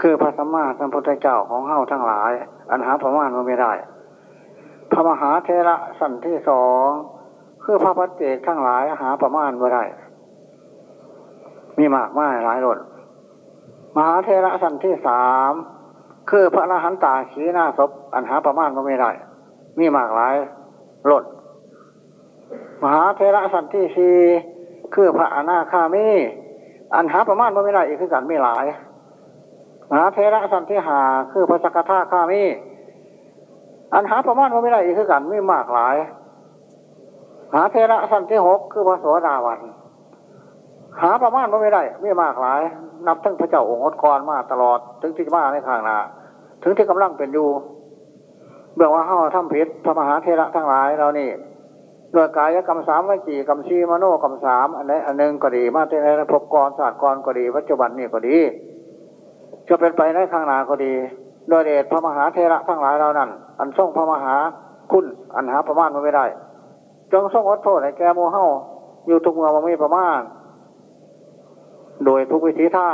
คือพระสัมมาสัมพุทธเจ้าของเฮาทั้งหลาย อันหาประมาณมันไม่ได้ พระมหาเทระสั้นที่สองคือพระพัจเจกทั้งหลายหาประมาณไม่ได้ มีมากมายหลายรสมหาเทระสั้นที่สามคือพระอรหันตาขีหน้าศพอันหาประมาณมันไม่ได้ มีมากหลายรสมหาเทระสั้นที่สี่คือพระอนาคามี อันหาประมาณมันไม่ได้อีกคือกันไม่หลายมหาเทระสันที่หาคือพระสกทาคามีอันหาประมาณมันไม่ได้อีกคือกันไม่มากหลาย หาเทระสันที่หกคือพระโสดาวัน หาประมาณมันไม่ได้ไม่มากหลาย นับทั้งพระเจ้าองค์กรมาตลอด ถึงที่มาในข้างหน้าถึงที่กำลังเป็นอยู่เบื้องว่าเฮาทำผิดพระมหาเทระทั้งหลายเรานี่ โดยกายกรรมสามวิจีกรรมชีมโนกรรมสามอันใดอันหนึ่งก็ดีมาในภพกรศาสตร์กรก็ดีปัจจุบันนี่ก็ดี จะเป็นไปในข้างหน้าก็ดี โดยเดชพระมหาเทระทั้งหลายเรานั้น อันทรงพระมหาคุณอันหาประมาณมันไม่ได้ จงทรงอดโทษให้แกโมเฮาอยู่ทุกเมื่อมันม่ประมาณ โดยทุกวิธีท่า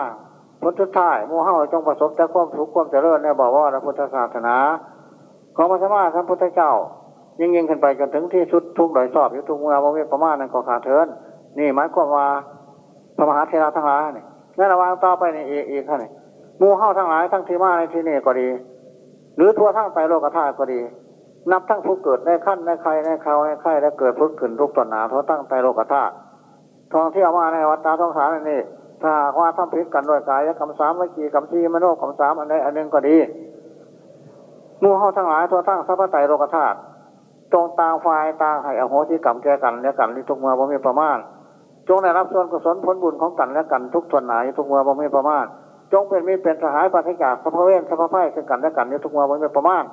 พ้นทุดท้ายโมเฮาจงประสบแต่ความสุขความเจริญในบอกว่าพระพุทธศาสนา ของพระสมมาสัมพุทธเจ้า ยิ่งยิ่งขึ้นไปจนถึงที่สุดทุกโดยสอบอยู่ทุกเมื่อมันไม่ประมาณนั้นก็ขาดเทินนี่หมายความว่าพระมหาเทระทั้งหลายนี่นั่นระวังต่อไปนอีกอีกขั้นนี่มูเฮ้าทั้งหลายทั้งที่มาในที่นี่ก็ดี หรือทั่วทั้งไตโลกธาตุก็ดี นับทั้งผู้เกิดในขั้นในใครในเขาในใครและเกิดพุทธขึ้นทุกตนหนาทั่วตั้งไตโลกธาตุทองที่เอามาในวัดตาทองสารนี่ถ้าว่าทำผิดกันด้วยกายกรรมสามวิจีกรรมสี่มโนกรรมสามอันใดอันหนึ่งก็ดีมูเฮ้าทั้งหลายทั่วทั้งสัพพไตโลกธาตุ จงต่างฝ่ายต่างให้อโหสิกรรมแก่กันและกันที่ทุกเมื่อบ่มีประมาณ จงได้รับส่วนกุศลผลบุญของกันและกันทุกส่วนไหนทุกเมื่อบ่มีประมาณ จงเป็นมิตรเป็นสหายปฏิจากสัพเพเวนสัพพไพ่ซึ่งกันและกันในทุกเมื่อบ่มีประมาณ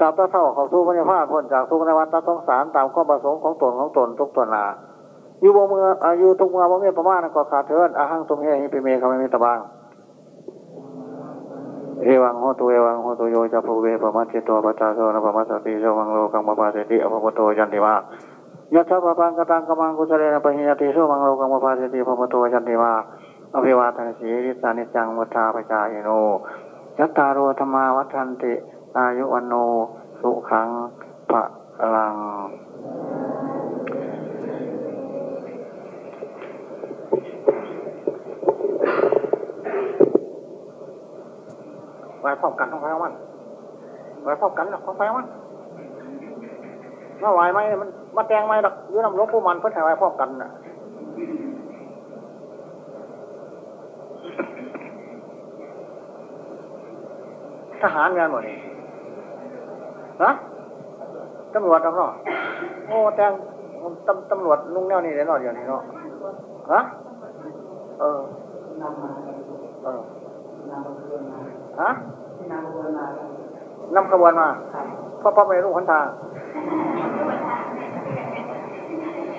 ตามตาเท่าเขาสู้พระนิพพานพ้นจากทุกนวัฏสงสารตามข้อประสงค์ของตนของตนทุกตัวนนาอยู่บ่เมื่ออายุทุกเมื่อบ่มีประมาณก็ขาดเทินอาหังตุมเฮหิปิเมเขาไม่มีตะบาง เอวังโหตุเอวังโหตุโยจะภูเวปมัจจิโตปัจจาโสนปมัสสติโชวังโลกังปปาเสติอภปโตยันติมายัตถะปังกตังกมังกุสเลนะปะหิยติโชวังโลกังปปาเสติอภปโตยันติมาอภิวาทนสีริสานิจังวัฏาปจายโนยัตตาโรธรรมาวัฏันติ อายุวันโนสุขังพระลัง ไว้พร้อมกันท้องไฟของมันไว้พร้อมกันท้องไฟของมันมาไหวไหมมันมาแตงไหมดอกยืนนำหลวงปู่มันเพื่อถ่ายไว้พร้อมกันน่ะทหารงานหมดนี่ฮะตำรวจตำรวจโอ้แตงตำตำรวจนุ่งแนวนี้เลยเนาะเดี๋ยวนี้เนาะฮะเออเออ ฮะนำขบวนมาเพราะพ่อไม่รู้หนทาง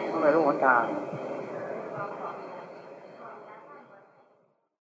พ่อไม่รู้หนทาง